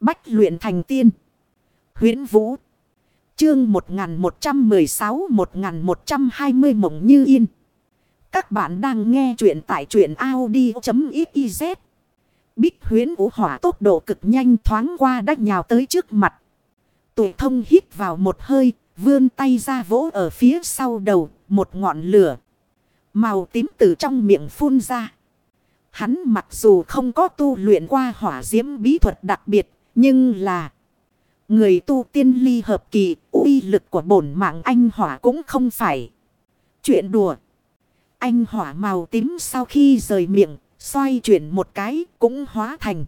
Bách luyện thành tiên. huyễn Vũ. Chương 1116-1120 Mộng Như Yên. Các bạn đang nghe truyện tại truyện Audi.xyz. Bích huyến vũ hỏa tốc độ cực nhanh thoáng qua đách nhào tới trước mặt. Tuổi thông hít vào một hơi, vươn tay ra vỗ ở phía sau đầu, một ngọn lửa. Màu tím từ trong miệng phun ra. Hắn mặc dù không có tu luyện qua hỏa diễm bí thuật đặc biệt, nhưng là... Người tu tiên ly hợp kỳ, uy lực của bổn mạng anh hỏa cũng không phải. Chuyện đùa. Anh hỏa màu tím sau khi rời miệng, xoay chuyển một cái cũng hóa thành.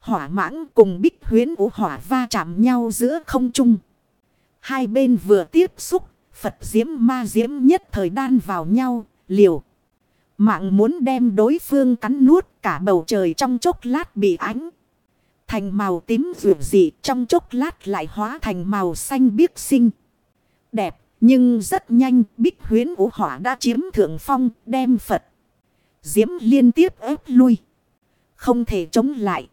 Hỏa mãng cùng bích huyến vũ hỏa va chạm nhau giữa không trung. Hai bên vừa tiếp xúc, Phật diễm ma diễm nhất thời đan vào nhau, liều. Mạng muốn đem đối phương cắn nuốt cả bầu trời trong chốc lát bị ánh. Thành màu tím vượt dị trong chốc lát lại hóa thành màu xanh biếc xinh. Đẹp, nhưng rất nhanh, bích huyến vũ hỏa đã chiếm thượng phong, đem Phật. Diễm liên tiếp ép lui. Không thể chống lại.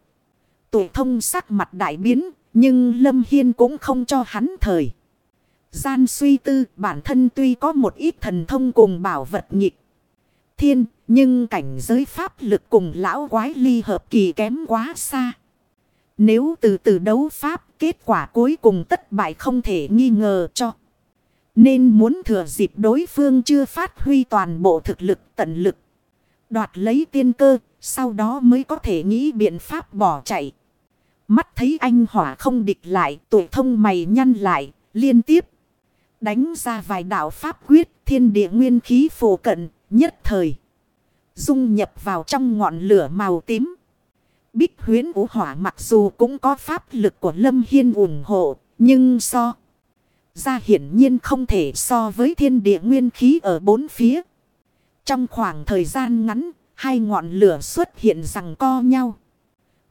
Tuổi thông sắc mặt đại biến, nhưng Lâm Hiên cũng không cho hắn thời. Gian suy tư, bản thân tuy có một ít thần thông cùng bảo vật nhịp. Thiên, nhưng cảnh giới pháp lực cùng lão quái ly hợp kỳ kém quá xa. Nếu từ từ đấu pháp kết quả cuối cùng tất bại không thể nghi ngờ cho. Nên muốn thừa dịp đối phương chưa phát huy toàn bộ thực lực tận lực. Đoạt lấy tiên cơ, sau đó mới có thể nghĩ biện pháp bỏ chạy. Mắt thấy anh hỏa không địch lại, tuổi thông mày nhăn lại, liên tiếp. Đánh ra vài đạo pháp quyết, thiên địa nguyên khí phổ cận, nhất thời. Dung nhập vào trong ngọn lửa màu tím. Bích huyến vũ hỏa mặc dù cũng có pháp lực của Lâm Hiên ủng hộ, nhưng so ra hiển nhiên không thể so với thiên địa nguyên khí ở bốn phía. Trong khoảng thời gian ngắn, hai ngọn lửa xuất hiện rằng co nhau.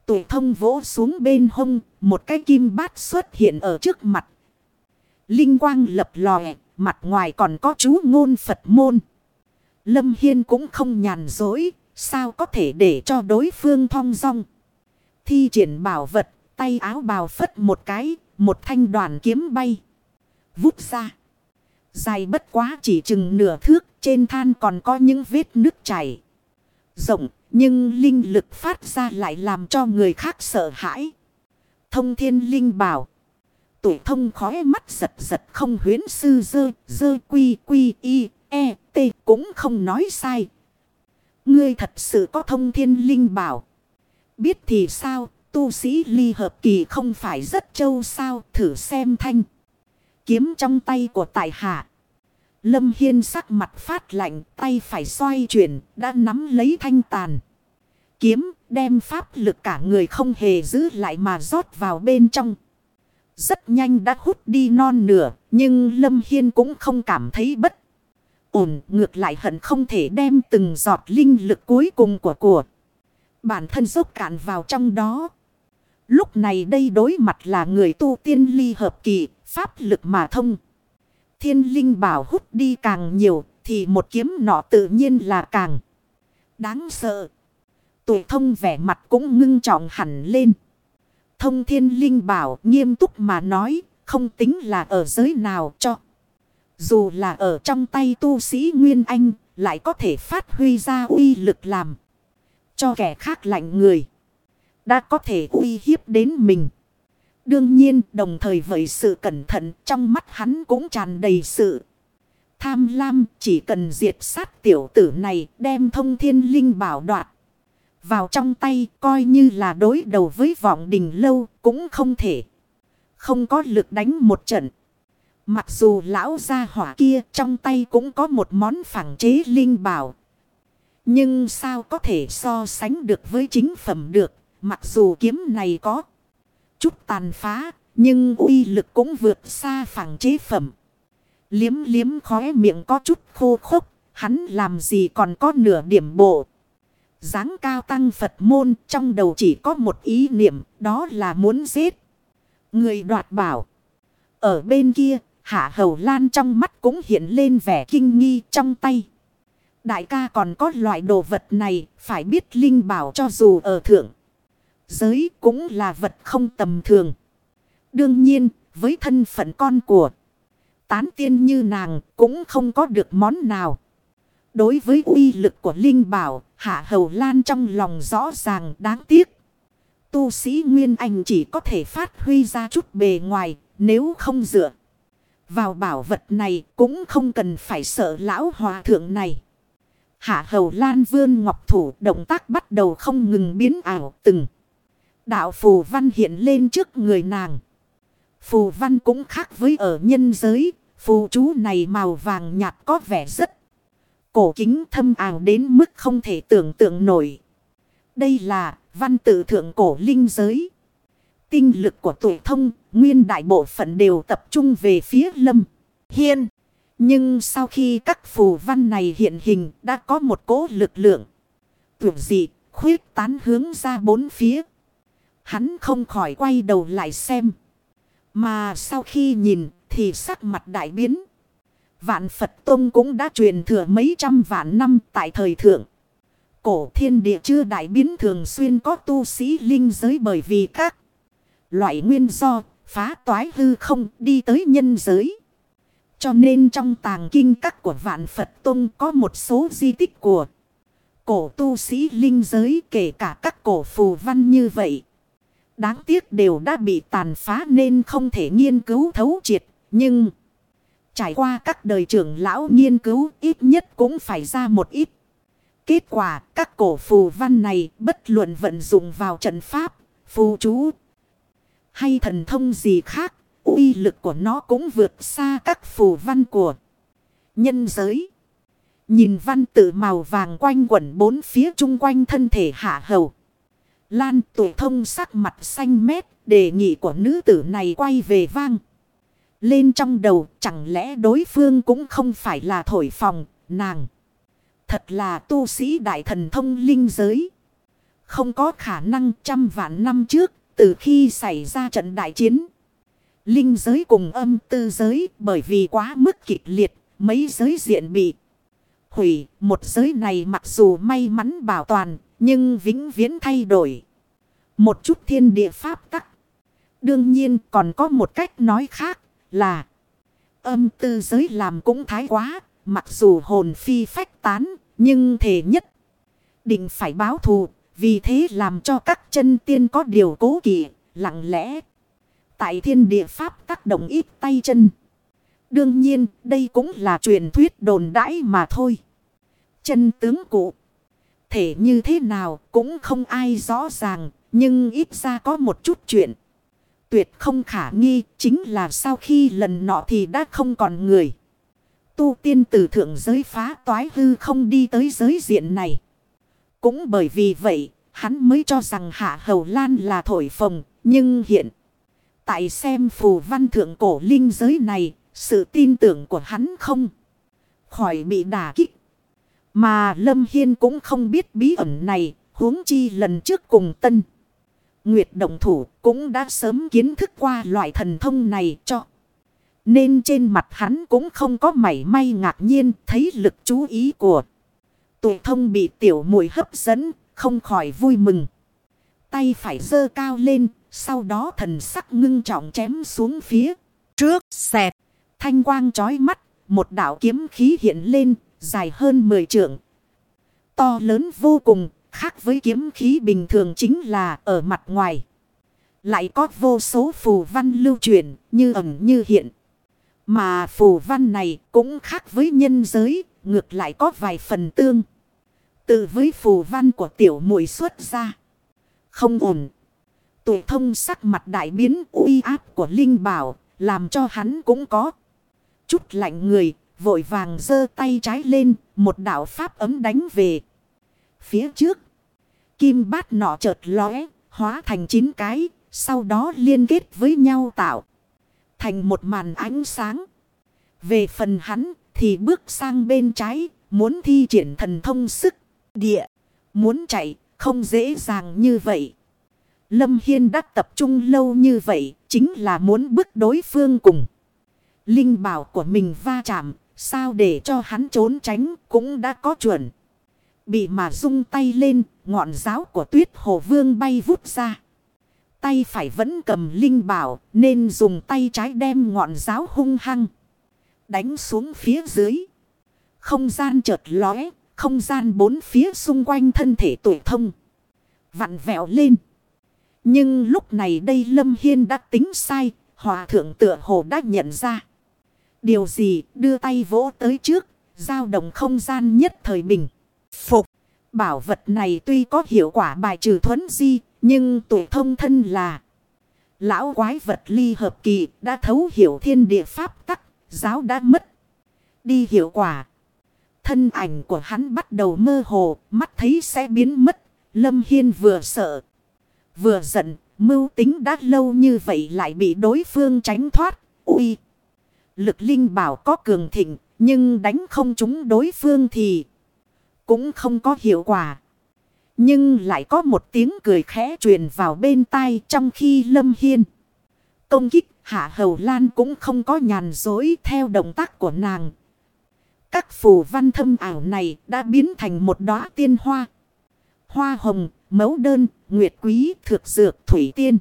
Tụ thông vỗ xuống bên hông, một cái kim bát xuất hiện ở trước mặt. Linh quang lập lòe, mặt ngoài còn có chú ngôn Phật môn. Lâm Hiên cũng không nhàn dối, sao có thể để cho đối phương thong dong. Thi triển bảo vật, tay áo bào phất một cái, một thanh đoàn kiếm bay vút ra. Dài bất quá chỉ chừng nửa thước, trên than còn có những vết nước chảy. Rộng, nhưng linh lực phát ra lại làm cho người khác sợ hãi. Thông thiên linh bảo. Tuổi thông khói mắt giật giật không huyến sư dơ, dơ quy quy y, e, t cũng không nói sai. Ngươi thật sự có thông thiên linh bảo. Biết thì sao, tu sĩ ly hợp kỳ không phải rất châu sao, thử xem thanh. Kiếm trong tay của tài hạ. Lâm Hiên sắc mặt phát lạnh tay phải xoay chuyển đã nắm lấy thanh tàn. Kiếm đem pháp lực cả người không hề giữ lại mà rót vào bên trong. Rất nhanh đã hút đi non nửa nhưng Lâm Hiên cũng không cảm thấy bất ổn. Ngược lại hận không thể đem từng giọt linh lực cuối cùng của của. Bản thân dốc cạn vào trong đó. Lúc này đây đối mặt là người tu tiên ly hợp kỳ, pháp lực mà thông. Thiên linh bảo hút đi càng nhiều, thì một kiếm nọ tự nhiên là càng đáng sợ. Tụ thông vẻ mặt cũng ngưng trọng hẳn lên. Thông thiên linh bảo nghiêm túc mà nói, không tính là ở giới nào cho. Dù là ở trong tay tu sĩ Nguyên Anh, lại có thể phát huy ra uy lực làm. Cho kẻ khác lạnh người, đã có thể uy hiếp đến mình. Đương nhiên, đồng thời với sự cẩn thận trong mắt hắn cũng tràn đầy sự tham lam chỉ cần diệt sát tiểu tử này, đem thông thiên linh bảo đoạt. Vào trong tay, coi như là đối đầu với vọng đình lâu, cũng không thể. Không có lực đánh một trận. Mặc dù lão gia hỏa kia trong tay cũng có một món phẳng chế linh bảo. Nhưng sao có thể so sánh được với chính phẩm được Mặc dù kiếm này có chút tàn phá, nhưng uy lực cũng vượt xa phẳng chế phẩm. Liếm liếm khóe miệng có chút khô khốc, hắn làm gì còn có nửa điểm bộ. dáng cao tăng Phật môn trong đầu chỉ có một ý niệm, đó là muốn giết. Người đoạt bảo. Ở bên kia, Hạ Hầu Lan trong mắt cũng hiện lên vẻ kinh nghi trong tay. Đại ca còn có loại đồ vật này, phải biết linh bảo cho dù ở thượng. giới cũng là vật không tầm thường. Đương nhiên, với thân phận con của tán tiên như nàng cũng không có được món nào. Đối với uy lực của Linh Bảo, Hạ Hầu Lan trong lòng rõ ràng đáng tiếc. Tu sĩ Nguyên Anh chỉ có thể phát huy ra chút bề ngoài, nếu không dựa. Vào bảo vật này cũng không cần phải sợ lão hòa thượng này. Hạ Hầu Lan vươn ngọc thủ động tác bắt đầu không ngừng biến ảo từng. Đạo phù văn hiện lên trước người nàng. Phù văn cũng khác với ở nhân giới. Phù chú này màu vàng nhạt có vẻ rất cổ kính thâm ảo đến mức không thể tưởng tượng nổi. Đây là văn tự thượng cổ linh giới. Tinh lực của tuổi thông, nguyên đại bộ phận đều tập trung về phía lâm. Hiên. Nhưng sau khi các phù văn này hiện hình, đã có một cố lực lượng. Tưởng dị, khuyết tán hướng ra bốn phía. Hắn không khỏi quay đầu lại xem. Mà sau khi nhìn, thì sắc mặt đại biến. Vạn Phật Tông cũng đã truyền thừa mấy trăm vạn năm tại thời thượng. Cổ thiên địa chưa đại biến thường xuyên có tu sĩ linh giới bởi vì các loại nguyên do, phá toái hư không đi tới nhân giới. Cho nên trong tàng kinh các của Vạn Phật Tông có một số di tích của cổ tu sĩ linh giới kể cả các cổ phù văn như vậy. Đáng tiếc đều đã bị tàn phá nên không thể nghiên cứu thấu triệt. Nhưng trải qua các đời trưởng lão nghiên cứu ít nhất cũng phải ra một ít. Kết quả các cổ phù văn này bất luận vận dụng vào trận pháp, phù chú hay thần thông gì khác uy lực của nó cũng vượt xa các phù văn của nhân giới. Nhìn văn tự màu vàng quanh quẩn bốn phía chung quanh thân thể hạ hầu. Lan tuổi thông sắc mặt xanh mét, đề nghị của nữ tử này quay về vang. Lên trong đầu, chẳng lẽ đối phương cũng không phải là thổi phòng, nàng. Thật là tu sĩ đại thần thông linh giới. Không có khả năng trăm vạn năm trước, từ khi xảy ra trận đại chiến. Linh giới cùng âm tư giới bởi vì quá mức kịch liệt, mấy giới diện bị hủy. Một giới này mặc dù may mắn bảo toàn, nhưng vĩnh viễn thay đổi. Một chút thiên địa pháp tắc. Đương nhiên còn có một cách nói khác là âm tư giới làm cũng thái quá. Mặc dù hồn phi phách tán nhưng thể nhất định phải báo thù. Vì thế làm cho các chân tiên có điều cố kỵ lặng lẽ. Tại thiên địa pháp tác động ít tay chân. Đương nhiên đây cũng là truyền thuyết đồn đãi mà thôi. Chân tướng cụ. Thể như thế nào cũng không ai rõ ràng. Nhưng ít ra có một chút chuyện. Tuyệt không khả nghi chính là sau khi lần nọ thì đã không còn người. Tu tiên từ thượng giới phá toái hư không đi tới giới diện này. Cũng bởi vì vậy, hắn mới cho rằng Hạ Hầu Lan là thổi phồng, nhưng hiện tại xem phù văn thượng cổ linh giới này, sự tin tưởng của hắn không khỏi bị đả kích. Mà Lâm Hiên cũng không biết bí ẩn này, huống chi lần trước cùng tân. Nguyệt động thủ cũng đã sớm kiến thức qua loại thần thông này cho. Nên trên mặt hắn cũng không có mảy may ngạc nhiên thấy lực chú ý của. Tụ thông bị tiểu mùi hấp dẫn, không khỏi vui mừng. Tay phải dơ cao lên, sau đó thần sắc ngưng trọng chém xuống phía. Trước, xẹt, thanh quang chói mắt, một đạo kiếm khí hiện lên, dài hơn 10 trượng. To lớn vô cùng, khác với kiếm khí bình thường chính là ở mặt ngoài. Lại có vô số phù văn lưu truyền, như ẩn như hiện. Mà phù văn này cũng khác với nhân giới, ngược lại có vài phần tương. Tự với phù văn của tiểu muội xuất ra. Không ổn. Tụ thông sắc mặt đại biến uy áp của Linh Bảo. Làm cho hắn cũng có. Chút lạnh người. Vội vàng giơ tay trái lên. Một đạo pháp ấm đánh về. Phía trước. Kim bát nọ chợt lóe. Hóa thành chín cái. Sau đó liên kết với nhau tạo. Thành một màn ánh sáng. Về phần hắn, thì bước sang bên trái. Muốn thi triển thần thông sức địa. Muốn chạy, không dễ dàng như vậy. Lâm Hiên đã tập trung lâu như vậy chính là muốn bước đối phương cùng. Linh bảo của mình va chạm sao để cho hắn trốn tránh cũng đã có chuẩn. Bị mà rung tay lên, ngọn giáo của tuyết hồ vương bay vút ra. Tay phải vẫn cầm linh bảo, nên dùng tay trái đem ngọn giáo hung hăng. Đánh xuống phía dưới. Không gian chợt lóe, không gian bốn phía xung quanh thân thể tuổi thông. Vặn vẹo lên. Nhưng lúc này đây Lâm Hiên đã tính sai, hòa thượng tựa hồ đã nhận ra. Điều gì đưa tay vỗ tới trước, giao động không gian nhất thời bình. Phục, bảo vật này tuy có hiệu quả bài trừ thuấn di, nhưng tuổi thông thân là lão quái vật ly hợp kỳ đã thấu hiểu thiên địa pháp tắc, giáo đã mất. Đi hiệu quả. Thân ảnh của hắn bắt đầu mơ hồ, mắt thấy sẽ biến mất. Lâm Hiên vừa sợ, vừa giận, mưu tính đã lâu như vậy lại bị đối phương tránh thoát. Ui! Lực linh bảo có cường thịnh, nhưng đánh không chúng đối phương thì cũng không có hiệu quả. Nhưng lại có một tiếng cười khẽ truyền vào bên tai trong khi Lâm Hiên. Công kích Hạ Hầu Lan cũng không có nhàn dối theo động tác của nàng. Các phù văn thâm ảo này đã biến thành một đóa tiên hoa. Hoa hồng, mẫu đơn, nguyệt quý, thực dược, thủy tiên.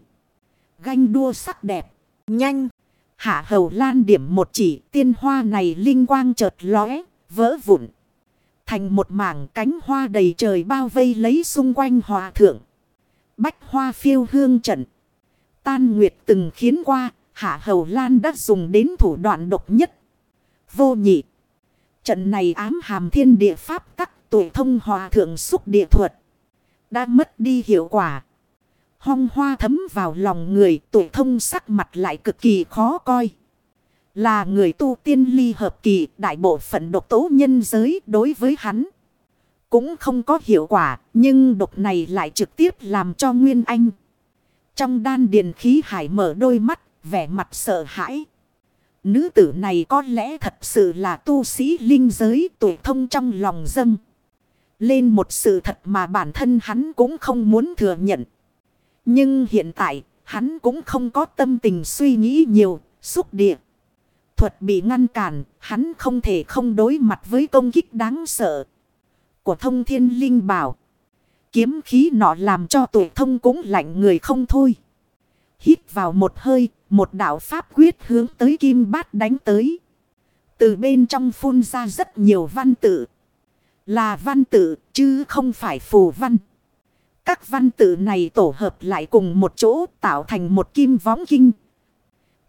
Ganh đua sắc đẹp, nhanh. Hạ hầu lan điểm một chỉ tiên hoa này linh quang chợt lóe, vỡ vụn. Thành một mảng cánh hoa đầy trời bao vây lấy xung quanh hòa thượng. Bách hoa phiêu hương trận. Tan nguyệt từng khiến qua, hạ hầu lan đã dùng đến thủ đoạn độc nhất. Vô nhị. Trận này ám hàm thiên địa pháp tắc tuổi thông hòa thượng xúc địa thuật. Đã mất đi hiệu quả. Hong hoa thấm vào lòng người tuổi thông sắc mặt lại cực kỳ khó coi. Là người tu tiên ly hợp kỳ, đại bộ phận độc tố nhân giới đối với hắn. Cũng không có hiệu quả, nhưng độc này lại trực tiếp làm cho Nguyên Anh. Trong đan điền khí hải mở đôi mắt, vẻ mặt sợ hãi. Nữ tử này có lẽ thật sự là tu sĩ linh giới tuổi thông trong lòng dâng. Lên một sự thật mà bản thân hắn cũng không muốn thừa nhận. Nhưng hiện tại, hắn cũng không có tâm tình suy nghĩ nhiều, xúc địa. Thuật bị ngăn cản, hắn không thể không đối mặt với công kích đáng sợ. Của thông thiên linh bảo. Kiếm khí nọ làm cho tuổi thông cũng lạnh người không thôi. Hít vào một hơi, một đạo pháp quyết hướng tới kim bát đánh tới. Từ bên trong phun ra rất nhiều văn tự. Là văn tự, chứ không phải phù văn. Các văn tự này tổ hợp lại cùng một chỗ tạo thành một kim võng kinh.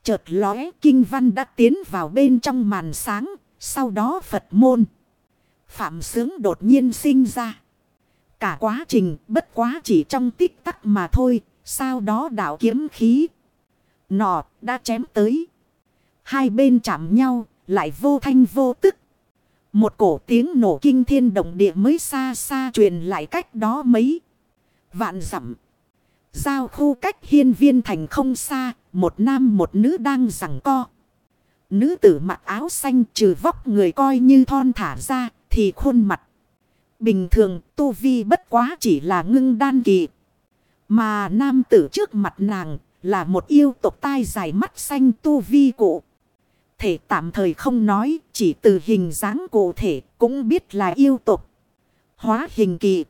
Chợt lóe kinh văn đã tiến vào bên trong màn sáng, sau đó Phật môn. Phạm sướng đột nhiên sinh ra. Cả quá trình bất quá chỉ trong tích tắc mà thôi, sau đó đạo kiếm khí. Nọ đã chém tới. Hai bên chạm nhau, lại vô thanh vô tức. Một cổ tiếng nổ kinh thiên động địa mới xa xa truyền lại cách đó mấy. Vạn dặm Giao khu cách hiên viên thành không xa, một nam một nữ đang rằng co. Nữ tử mặc áo xanh trừ vóc người coi như thon thả ra, thì khuôn mặt. Bình thường tu vi bất quá chỉ là ngưng đan kỳ. Mà nam tử trước mặt nàng là một yêu tộc tai dài mắt xanh tu vi cụ. Thể tạm thời không nói, chỉ từ hình dáng cụ thể cũng biết là yêu tộc. Hóa hình kỳ.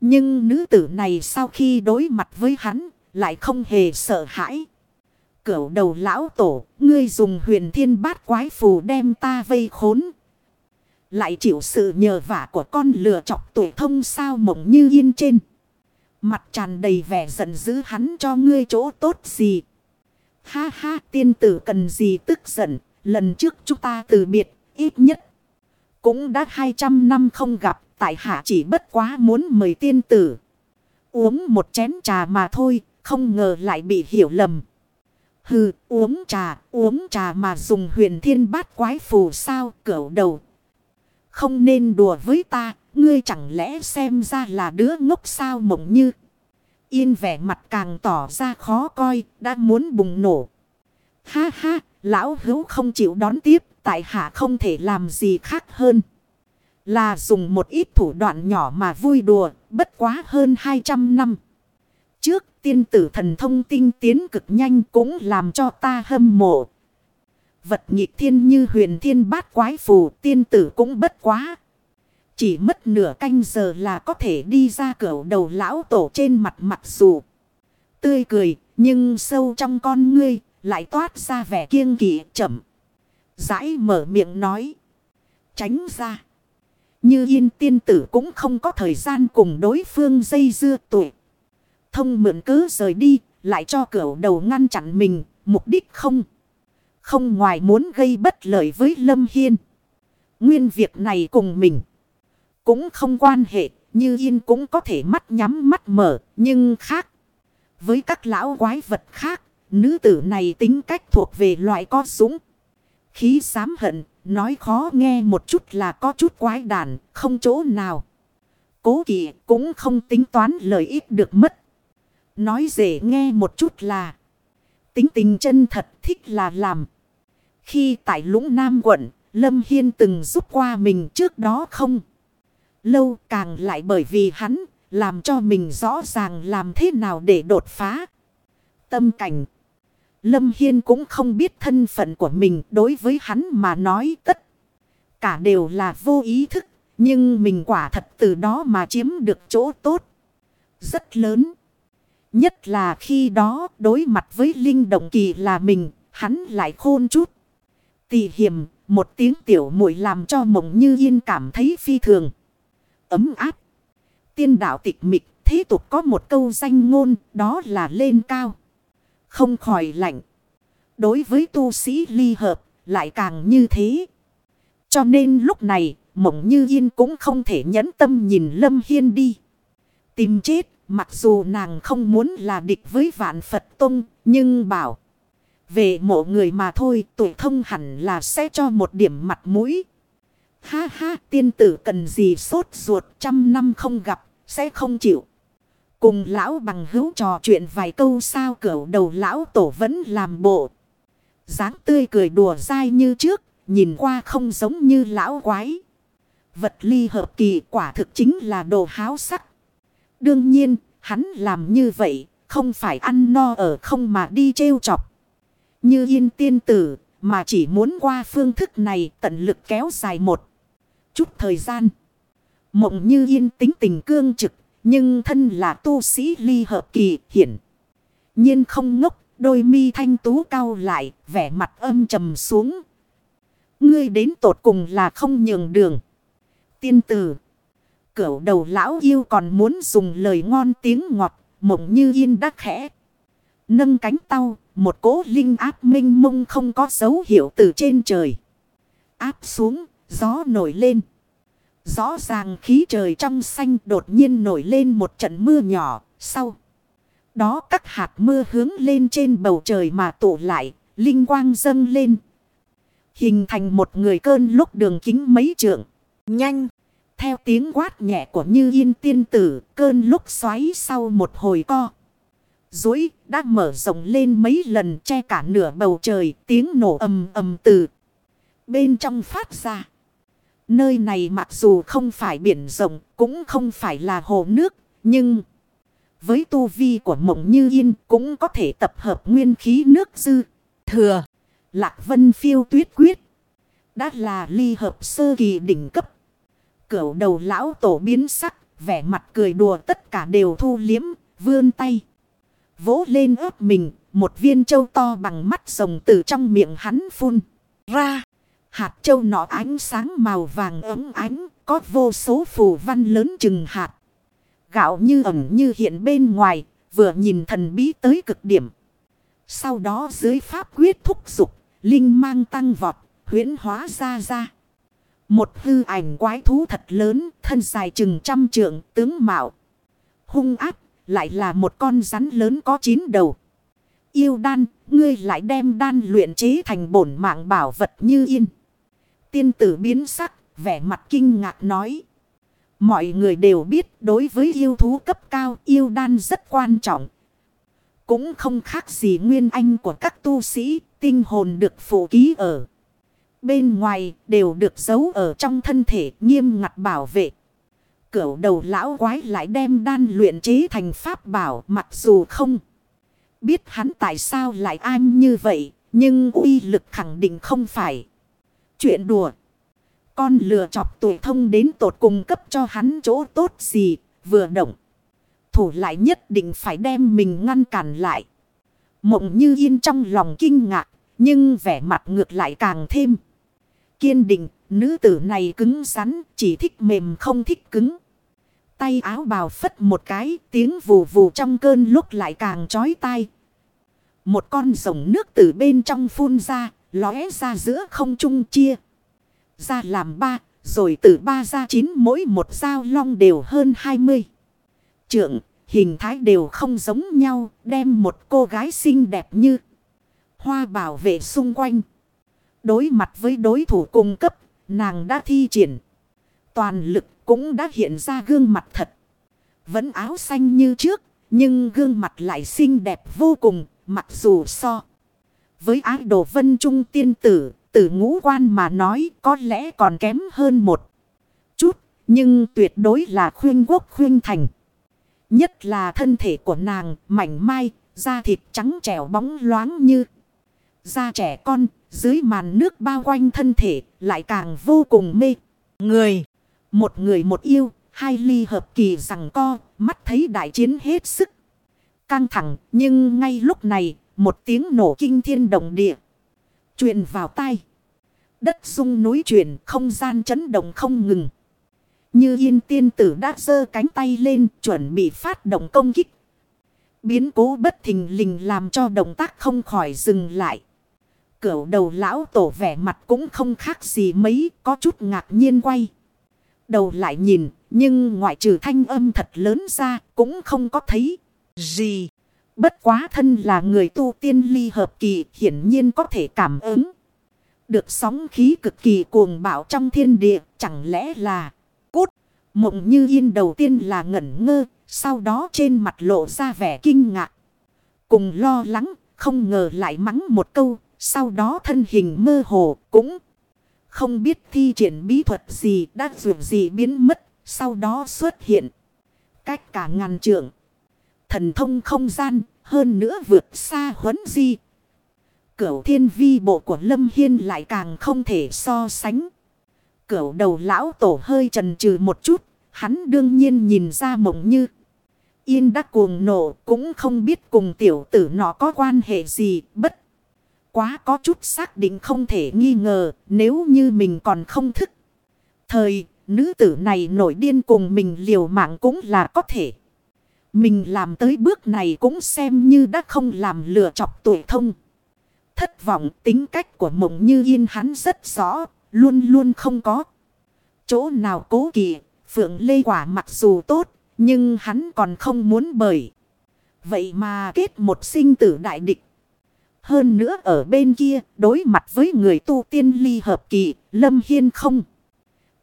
Nhưng nữ tử này sau khi đối mặt với hắn, lại không hề sợ hãi. Cửu đầu lão tổ, ngươi dùng huyền thiên bát quái phù đem ta vây khốn. Lại chịu sự nhờ vả của con lừa chọc tuổi thông sao mộng như yên trên. Mặt tràn đầy vẻ giận dữ hắn cho ngươi chỗ tốt gì. Ha ha, tiên tử cần gì tức giận. Lần trước chúng ta từ biệt, ít nhất. Cũng đã 200 năm không gặp. Tại hạ chỉ bất quá muốn mời tiên tử. Uống một chén trà mà thôi. Không ngờ lại bị hiểu lầm. Hừ, uống trà uống trà mà dùng huyền thiên bát quái phù sao cỡ đầu. Không nên đùa với ta. Ngươi chẳng lẽ xem ra là đứa ngốc sao mộng như. Yên vẻ mặt càng tỏ ra khó coi, đã muốn bùng nổ. Ha ha, lão hữu không chịu đón tiếp, tại hạ không thể làm gì khác hơn. Là dùng một ít thủ đoạn nhỏ mà vui đùa, bất quá hơn 200 năm. Trước tiên tử thần thông tinh tiến cực nhanh cũng làm cho ta hâm mộ. Vật nhị thiên như huyền thiên bát quái phù tiên tử cũng bất quá. Chỉ mất nửa canh giờ là có thể đi ra cửa đầu lão tổ trên mặt mặc dù tươi cười, nhưng sâu trong con ngươi lại toát ra vẻ kiêng kỵ chậm. Giãi mở miệng nói. Tránh ra. Như yên tiên tử cũng không có thời gian cùng đối phương dây dưa tuổi. Thông mượn cứ rời đi, lại cho cửa đầu ngăn chặn mình, mục đích không. Không ngoài muốn gây bất lợi với Lâm Hiên. Nguyên việc này cùng mình. Cũng không quan hệ, như yên cũng có thể mắt nhắm mắt mở, nhưng khác. Với các lão quái vật khác, nữ tử này tính cách thuộc về loại có súng. Khí sám hận, nói khó nghe một chút là có chút quái đản, không chỗ nào. Cố kỵ cũng không tính toán lợi ích được mất. Nói dễ nghe một chút là tính tình chân thật thích là làm. Khi tại lũng Nam quận, Lâm Hiên từng giúp qua mình trước đó không. Lâu càng lại bởi vì hắn, làm cho mình rõ ràng làm thế nào để đột phá. Tâm cảnh. Lâm Hiên cũng không biết thân phận của mình đối với hắn mà nói tất. Cả đều là vô ý thức. Nhưng mình quả thật từ đó mà chiếm được chỗ tốt. Rất lớn. Nhất là khi đó đối mặt với Linh Động Kỳ là mình. Hắn lại khôn chút. Tì hiểm. Một tiếng tiểu muội làm cho mộng như yên cảm thấy phi thường. Ấm áp. Tiên đạo tịch mịch, thế tục có một câu danh ngôn, đó là lên cao. Không khỏi lạnh. Đối với tu sĩ ly hợp, lại càng như thế. Cho nên lúc này, mộng như yên cũng không thể nhẫn tâm nhìn Lâm Hiên đi. Tìm chết, mặc dù nàng không muốn là địch với vạn Phật Tông, nhưng bảo. Về mộ người mà thôi, tuổi thông hẳn là sẽ cho một điểm mặt mũi. Ha ha, tiên tử cần gì sốt ruột trăm năm không gặp, sẽ không chịu. Cùng lão bằng hữu trò chuyện vài câu sao cửu đầu lão tổ vẫn làm bộ. dáng tươi cười đùa dai như trước, nhìn qua không giống như lão quái. Vật ly hợp kỳ quả thực chính là đồ háo sắc. Đương nhiên, hắn làm như vậy, không phải ăn no ở không mà đi trêu chọc. Như yên tiên tử, mà chỉ muốn qua phương thức này tận lực kéo dài một chút thời gian. Mộng như yên tính tình cương trực, nhưng thân là tu sĩ ly hợp kỳ hiển. nhiên không ngốc, đôi mi thanh tú cao lại, vẻ mặt âm trầm xuống. Ngươi đến tột cùng là không nhường đường. Tiên tử. Cửu đầu lão yêu còn muốn dùng lời ngon tiếng ngọt, mộng như yên đắc khẽ. Nâng cánh tao, một cố linh áp minh mông không có dấu hiệu từ trên trời. Áp xuống, gió nổi lên. Rõ ràng khí trời trong xanh đột nhiên nổi lên một trận mưa nhỏ. Sau đó các hạt mưa hướng lên trên bầu trời mà tụ lại. Linh quang dâng lên. Hình thành một người cơn lúc đường kính mấy trượng. Nhanh. Theo tiếng quát nhẹ của như yên tiên tử. Cơn lúc xoáy sau một hồi co. Dối đã mở rộng lên mấy lần che cả nửa bầu trời. Tiếng nổ ầm ầm từ. Bên trong phát ra. Nơi này mặc dù không phải biển rộng, cũng không phải là hồ nước, nhưng với tu vi của mộng như yên cũng có thể tập hợp nguyên khí nước dư. Thừa, lạc vân phiêu tuyết quyết, đã là ly hợp sơ kỳ đỉnh cấp. Cửu đầu lão tổ biến sắc, vẻ mặt cười đùa tất cả đều thu liếm, vươn tay. Vỗ lên ớt mình, một viên châu to bằng mắt rồng từ trong miệng hắn phun ra. Hạt châu nọ ánh sáng màu vàng ấm ánh, có vô số phù văn lớn chừng hạt. Gạo như ẩn như hiện bên ngoài, vừa nhìn thần bí tới cực điểm. Sau đó dưới pháp quyết thúc dục linh mang tăng vọt, huyễn hóa ra ra. Một hư ảnh quái thú thật lớn, thân dài chừng trăm trượng, tướng mạo. Hung áp, lại là một con rắn lớn có chín đầu. Yêu đan, ngươi lại đem đan luyện chế thành bổn mạng bảo vật như yên. Tiên tử biến sắc, vẻ mặt kinh ngạc nói. Mọi người đều biết đối với yêu thú cấp cao yêu đan rất quan trọng. Cũng không khác gì nguyên anh của các tu sĩ, tinh hồn được phủ ký ở. Bên ngoài đều được giấu ở trong thân thể nghiêm ngặt bảo vệ. Cửu đầu lão quái lại đem đan luyện chế thành pháp bảo mặc dù không. Biết hắn tại sao lại an như vậy, nhưng uy lực khẳng định không phải. Chuyện đùa. Con lừa chọc tuổi thông đến tột cùng cấp cho hắn chỗ tốt gì, vừa động. Thủ lại nhất định phải đem mình ngăn cản lại. Mộng như yên trong lòng kinh ngạc, nhưng vẻ mặt ngược lại càng thêm. Kiên định, nữ tử này cứng rắn, chỉ thích mềm không thích cứng. Tay áo bào phất một cái, tiếng vù vù trong cơn lúc lại càng chói tai. Một con rồng nước từ bên trong phun ra, lóe ra giữa không trung chia. Ra làm ba, rồi từ ba ra chín mỗi một dao long đều hơn hai mươi. Trượng, hình thái đều không giống nhau, đem một cô gái xinh đẹp như hoa bảo vệ xung quanh. Đối mặt với đối thủ cung cấp, nàng đã thi triển. Toàn lực cũng đã hiện ra gương mặt thật. Vẫn áo xanh như trước, nhưng gương mặt lại xinh đẹp vô cùng, mặc dù so. Với ái đồ vân trung tiên tử, tử ngũ quan mà nói có lẽ còn kém hơn một chút, nhưng tuyệt đối là khuyên quốc khuyên thành. Nhất là thân thể của nàng mảnh mai, da thịt trắng trẻo bóng loáng như da trẻ con, dưới màn nước bao quanh thân thể lại càng vô cùng mê. Người, một người một yêu, hai ly hợp kỳ rằng co, mắt thấy đại chiến hết sức. Căng thẳng, nhưng ngay lúc này, một tiếng nổ kinh thiên động địa. truyền vào tai. Đất rung núi chuyển, không gian chấn động không ngừng. Như yên tiên tử đã giơ cánh tay lên, chuẩn bị phát động công kích. Biến cố bất thình lình làm cho động tác không khỏi dừng lại. Cửu đầu lão tổ vẻ mặt cũng không khác gì mấy, có chút ngạc nhiên quay. Đầu lại nhìn, nhưng ngoại trừ thanh âm thật lớn ra, cũng không có thấy gì. Bất quá thân là người tu tiên ly hợp kỳ, hiển nhiên có thể cảm ứng. Được sóng khí cực kỳ cuồng bạo trong thiên địa, chẳng lẽ là cút. Mộng như yên đầu tiên là ngẩn ngơ, sau đó trên mặt lộ ra vẻ kinh ngạc. Cùng lo lắng, không ngờ lại mắng một câu, sau đó thân hình mơ hồ cũng không biết thi triển bí thuật gì đã dù gì biến mất, sau đó xuất hiện. Cách cả ngàn trượng. Thần thông không gian, hơn nữa vượt xa huấn di. Cửu thiên vi bộ của Lâm Hiên lại càng không thể so sánh. Cửu đầu lão tổ hơi trần trừ một chút, hắn đương nhiên nhìn ra mộng như. Yên đã cuồng nổ cũng không biết cùng tiểu tử nó có quan hệ gì bất quá có chút xác định không thể nghi ngờ nếu như mình còn không thức. Thời, nữ tử này nổi điên cùng mình liều mạng cũng là có thể. Mình làm tới bước này cũng xem như đã không làm lừa chọc tuổi thông. Thất vọng tính cách của mộng như yên hắn rất rõ, luôn luôn không có. Chỗ nào cố kỳ, phượng lê quả mặc dù tốt, nhưng hắn còn không muốn bởi. Vậy mà kết một sinh tử đại địch. Hơn nữa ở bên kia, đối mặt với người tu tiên ly hợp kỳ, Lâm Hiên không.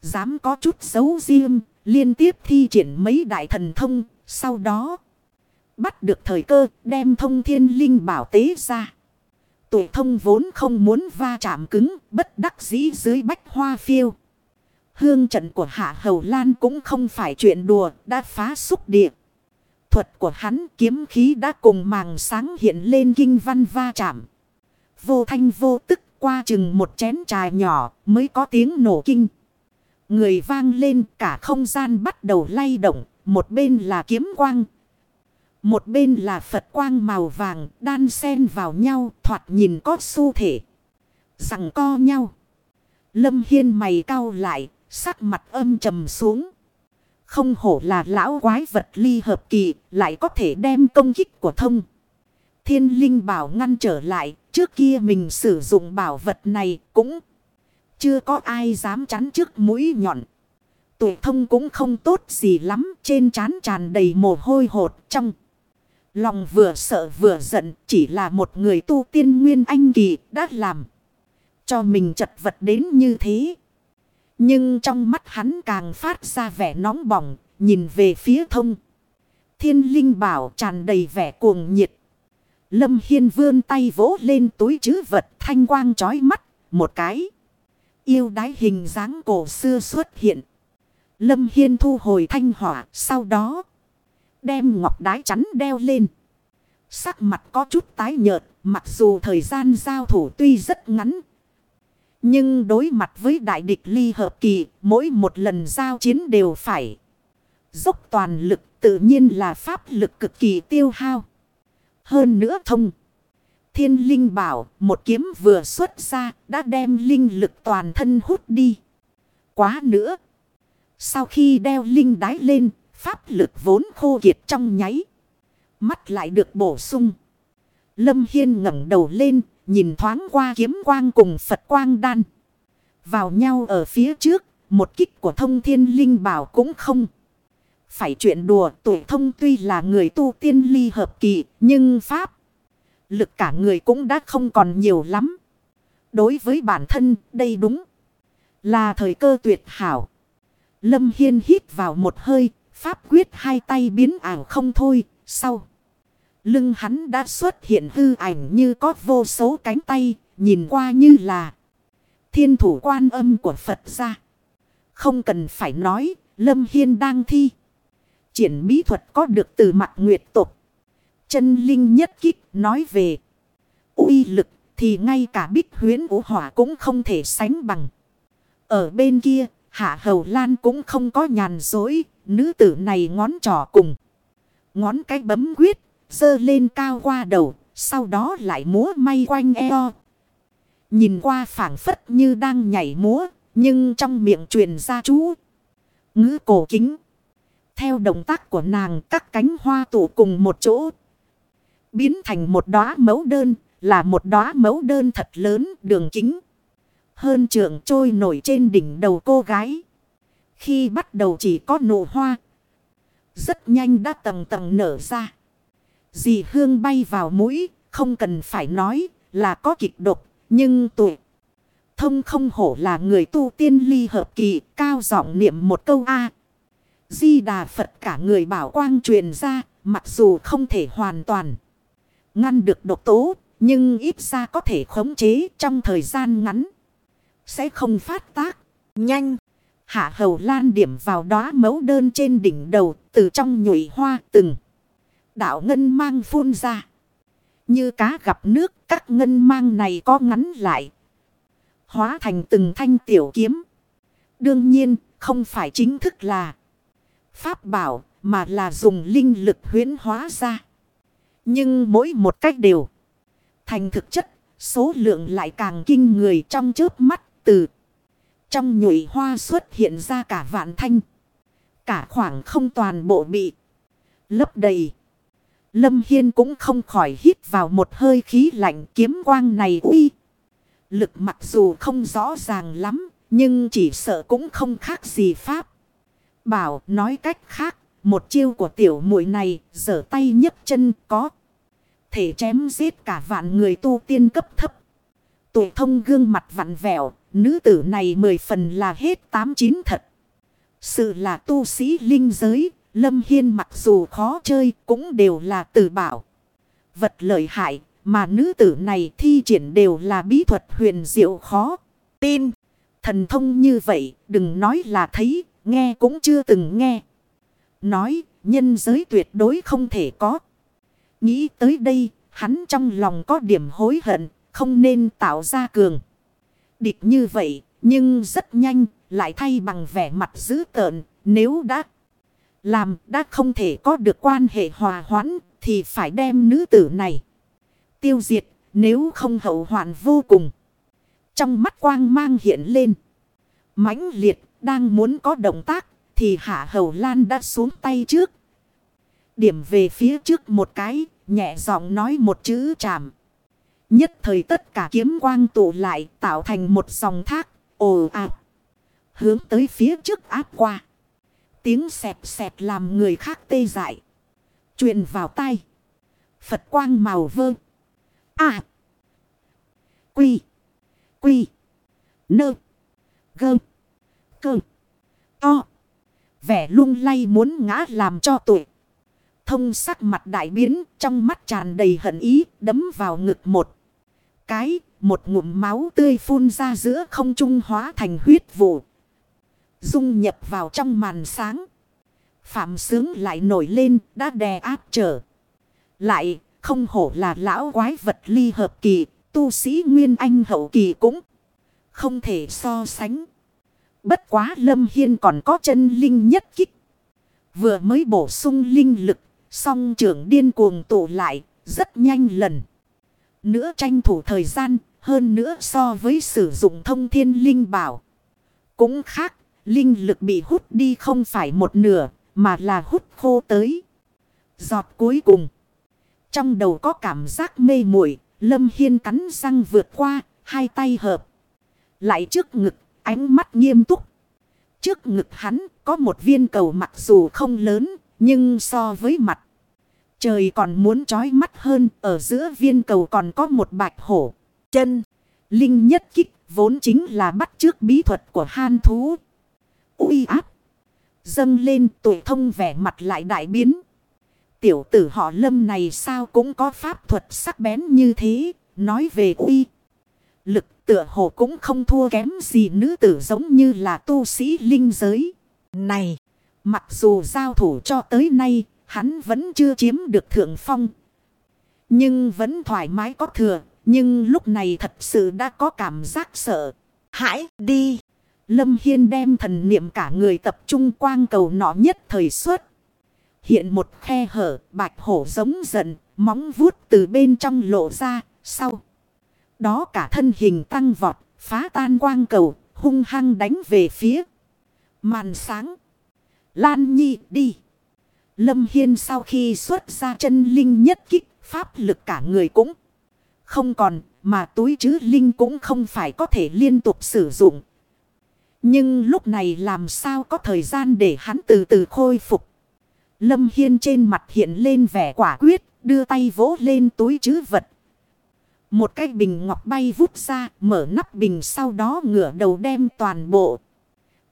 Dám có chút xấu riêng, liên tiếp thi triển mấy đại thần thông, sau đó bắt được thời cơ đem thông thiên linh bảo tế ra. Tuổi thông vốn không muốn va chạm cứng, bất đắc dĩ dưới bách hoa phiêu. Hương trận của Hạ Hầu Lan cũng không phải chuyện đùa, đã phá xúc địa thuật của hắn kiếm khí đã cùng màng sáng hiện lên kinh văn va chạm. Vô thanh vô tức qua chừng một chén trà nhỏ mới có tiếng nổ kinh. Người vang lên cả không gian bắt đầu lay động. Một bên là kiếm quang. Một bên là Phật quang màu vàng đan xen vào nhau thoạt nhìn có xu thể. Rằng co nhau. Lâm Hiên mày cau lại sắc mặt âm trầm xuống. Không hổ là lão quái vật ly hợp kỳ, lại có thể đem công kích của thông. Thiên linh bảo ngăn trở lại, trước kia mình sử dụng bảo vật này cũng chưa có ai dám chắn trước mũi nhọn. Tuổi thông cũng không tốt gì lắm, trên trán tràn đầy mồ hôi hột trong. Lòng vừa sợ vừa giận, chỉ là một người tu tiên nguyên anh kỳ đã làm. Cho mình chật vật đến như thế. Nhưng trong mắt hắn càng phát ra vẻ nóng bỏng, nhìn về phía thông. Thiên linh bảo tràn đầy vẻ cuồng nhiệt. Lâm Hiên vươn tay vỗ lên túi chứ vật thanh quang chói mắt, một cái. Yêu đái hình dáng cổ xưa xuất hiện. Lâm Hiên thu hồi thanh hỏa, sau đó đem ngọc đái chắn đeo lên. Sắc mặt có chút tái nhợt, mặc dù thời gian giao thủ tuy rất ngắn, Nhưng đối mặt với đại địch ly hợp kỳ, mỗi một lần giao chiến đều phải dốc toàn lực tự nhiên là pháp lực cực kỳ tiêu hao. Hơn nữa thông. Thiên linh bảo một kiếm vừa xuất ra đã đem linh lực toàn thân hút đi. Quá nữa. Sau khi đeo linh đái lên, pháp lực vốn khô kiệt trong nháy. Mắt lại được bổ sung. Lâm Hiên ngẩng đầu lên, nhìn thoáng qua kiếm quang cùng Phật quang đan. Vào nhau ở phía trước, một kích của thông thiên linh bảo cũng không. Phải chuyện đùa tuổi thông tuy là người tu tiên ly hợp kỳ, nhưng pháp. Lực cả người cũng đã không còn nhiều lắm. Đối với bản thân, đây đúng là thời cơ tuyệt hảo. Lâm Hiên hít vào một hơi, pháp quyết hai tay biến ảo không thôi, sau. Lưng hắn đã xuất hiện hư ảnh như có vô số cánh tay, nhìn qua như là thiên thủ quan âm của Phật ra. Không cần phải nói, Lâm Hiên đang thi. Triển bí thuật có được từ mặt nguyệt tục. Chân linh nhất kích nói về uy lực thì ngay cả bích huyến vũ hỏa cũng không thể sánh bằng. Ở bên kia, Hạ Hầu Lan cũng không có nhàn dối, nữ tử này ngón trỏ cùng. Ngón cái bấm quyết, dơ lên cao qua đầu, sau đó lại múa may quanh eo. Nhìn qua phảng phất như đang nhảy múa, nhưng trong miệng truyền ra chú. Ngữ cổ kính. Theo động tác của nàng, các cánh hoa tụ cùng một chỗ. Biến thành một đóa mẫu đơn, là một đóa mẫu đơn thật lớn, đường kính. Hơn trường trôi nổi trên đỉnh đầu cô gái. Khi bắt đầu chỉ có nụ hoa. Rất nhanh đã tầng tầng nở ra. Dì hương bay vào mũi, không cần phải nói là có kịch độc, nhưng tuổi. Thông không hổ là người tu tiên ly hợp kỳ, cao giọng niệm một câu A. Di đà Phật cả người bảo quang truyền ra, mặc dù không thể hoàn toàn ngăn được độc tố, nhưng ít ra có thể khống chế trong thời gian ngắn. Sẽ không phát tác. Nhanh. Hạ hầu lan điểm vào đóa mấu đơn trên đỉnh đầu, từ trong nhụy hoa từng. Đạo ngân mang phun ra. Như cá gặp nước, các ngân mang này có ngắn lại. Hóa thành từng thanh tiểu kiếm. Đương nhiên, không phải chính thức là pháp bảo, mà là dùng linh lực huyến hóa ra. Nhưng mỗi một cách đều thành thực chất, số lượng lại càng kinh người trong chớp mắt từ trong nhụy hoa xuất hiện ra cả vạn thanh. Cả khoảng không toàn bộ bị lấp đầy. Lâm Hiên cũng không khỏi hít vào một hơi khí lạnh kiếm quang này uy. Lực mặc dù không rõ ràng lắm, nhưng chỉ sợ cũng không khác gì Pháp. Bảo nói cách khác, một chiêu của tiểu muội này, giở tay nhấc chân có. Thể chém giết cả vạn người tu tiên cấp thấp. Tuổi thông gương mặt vặn vẹo, nữ tử này mười phần là hết tám chín thật. Sự là tu sĩ linh giới, Lâm Hiên mặc dù khó chơi cũng đều là từ bảo. Vật lợi hại, mà nữ tử này thi triển đều là bí thuật huyền diệu khó. Tin, thần thông như vậy, đừng nói là thấy, nghe cũng chưa từng nghe. Nói, nhân giới tuyệt đối không thể có. Nghĩ tới đây, hắn trong lòng có điểm hối hận, không nên tạo ra cường. Địch như vậy, nhưng rất nhanh, lại thay bằng vẻ mặt dữ tợn, nếu đã làm đã không thể có được quan hệ hòa hoãn, thì phải đem nữ tử này tiêu diệt, nếu không hậu hoạn vô cùng. Trong mắt quang mang hiện lên. mãnh liệt, đang muốn có động tác, thì hạ hầu lan đã xuống tay trước. Điểm về phía trước một cái, nhẹ giọng nói một chữ chạm. Nhất thời tất cả kiếm quang tụ lại tạo thành một dòng thác, ồ ạt. Hướng tới phía trước áp qua. Tiếng xẹp xẹp làm người khác tê dại. truyền vào tay. Phật quang màu vơ. À. Quy. Quy. Nơ. Gơ. Cơ. To. Vẻ lung lay muốn ngã làm cho tuổi. Thông sắc mặt đại biến trong mắt tràn đầy hận ý đấm vào ngực một. Cái, một ngụm máu tươi phun ra giữa không trung hóa thành huyết vụ. Dung nhập vào trong màn sáng. Phạm sướng lại nổi lên, đã đè áp trở. Lại, không hổ là lão quái vật ly hợp kỳ. Tu sĩ Nguyên Anh hậu kỳ cũng Không thể so sánh. Bất quá Lâm Hiên còn có chân linh nhất kích. Vừa mới bổ sung linh lực. Song trưởng điên cuồng tụ lại. Rất nhanh lần. Nữa tranh thủ thời gian. Hơn nữa so với sử dụng thông thiên linh bảo. Cũng khác. Linh lực bị hút đi không phải một nửa. Mà là hút khô tới. Giọt cuối cùng. Trong đầu có cảm giác mê muội, Lâm Hiên cắn răng vượt qua. Hai tay hợp. Lại trước ngực. Ánh mắt nghiêm túc. Trước ngực hắn có một viên cầu mặc dù không lớn. Nhưng so với mặt. Trời còn muốn trói mắt hơn. Ở giữa viên cầu còn có một bạch hổ. Chân. Linh nhất kích vốn chính là bắt trước bí thuật của han thú. uy áp. Dâng lên tuổi thông vẻ mặt lại đại biến. Tiểu tử họ lâm này sao cũng có pháp thuật sắc bén như thế. Nói về uy. Lực tựa hồ cũng không thua kém gì nữ tử giống như là tu sĩ linh giới. Này, mặc dù giao thủ cho tới nay, hắn vẫn chưa chiếm được thượng phong. Nhưng vẫn thoải mái có thừa, nhưng lúc này thật sự đã có cảm giác sợ. Hãy đi! Lâm Hiên đem thần niệm cả người tập trung quang cầu nọ nhất thời suốt. Hiện một khe hở, bạch hổ giống giận, móng vuốt từ bên trong lộ ra, sau. Đó cả thân hình tăng vọt, phá tan quang cầu, hung hăng đánh về phía. Màn sáng. Lan Nhi đi. Lâm Hiên sau khi xuất ra chân linh nhất kích, pháp lực cả người cũng không còn, mà túi chứ linh cũng không phải có thể liên tục sử dụng. Nhưng lúc này làm sao có thời gian để hắn từ từ khôi phục. Lâm Hiên trên mặt hiện lên vẻ quả quyết, đưa tay vỗ lên túi chứ vật. Một cái bình ngọc bay vút ra, mở nắp bình sau đó ngửa đầu đem toàn bộ.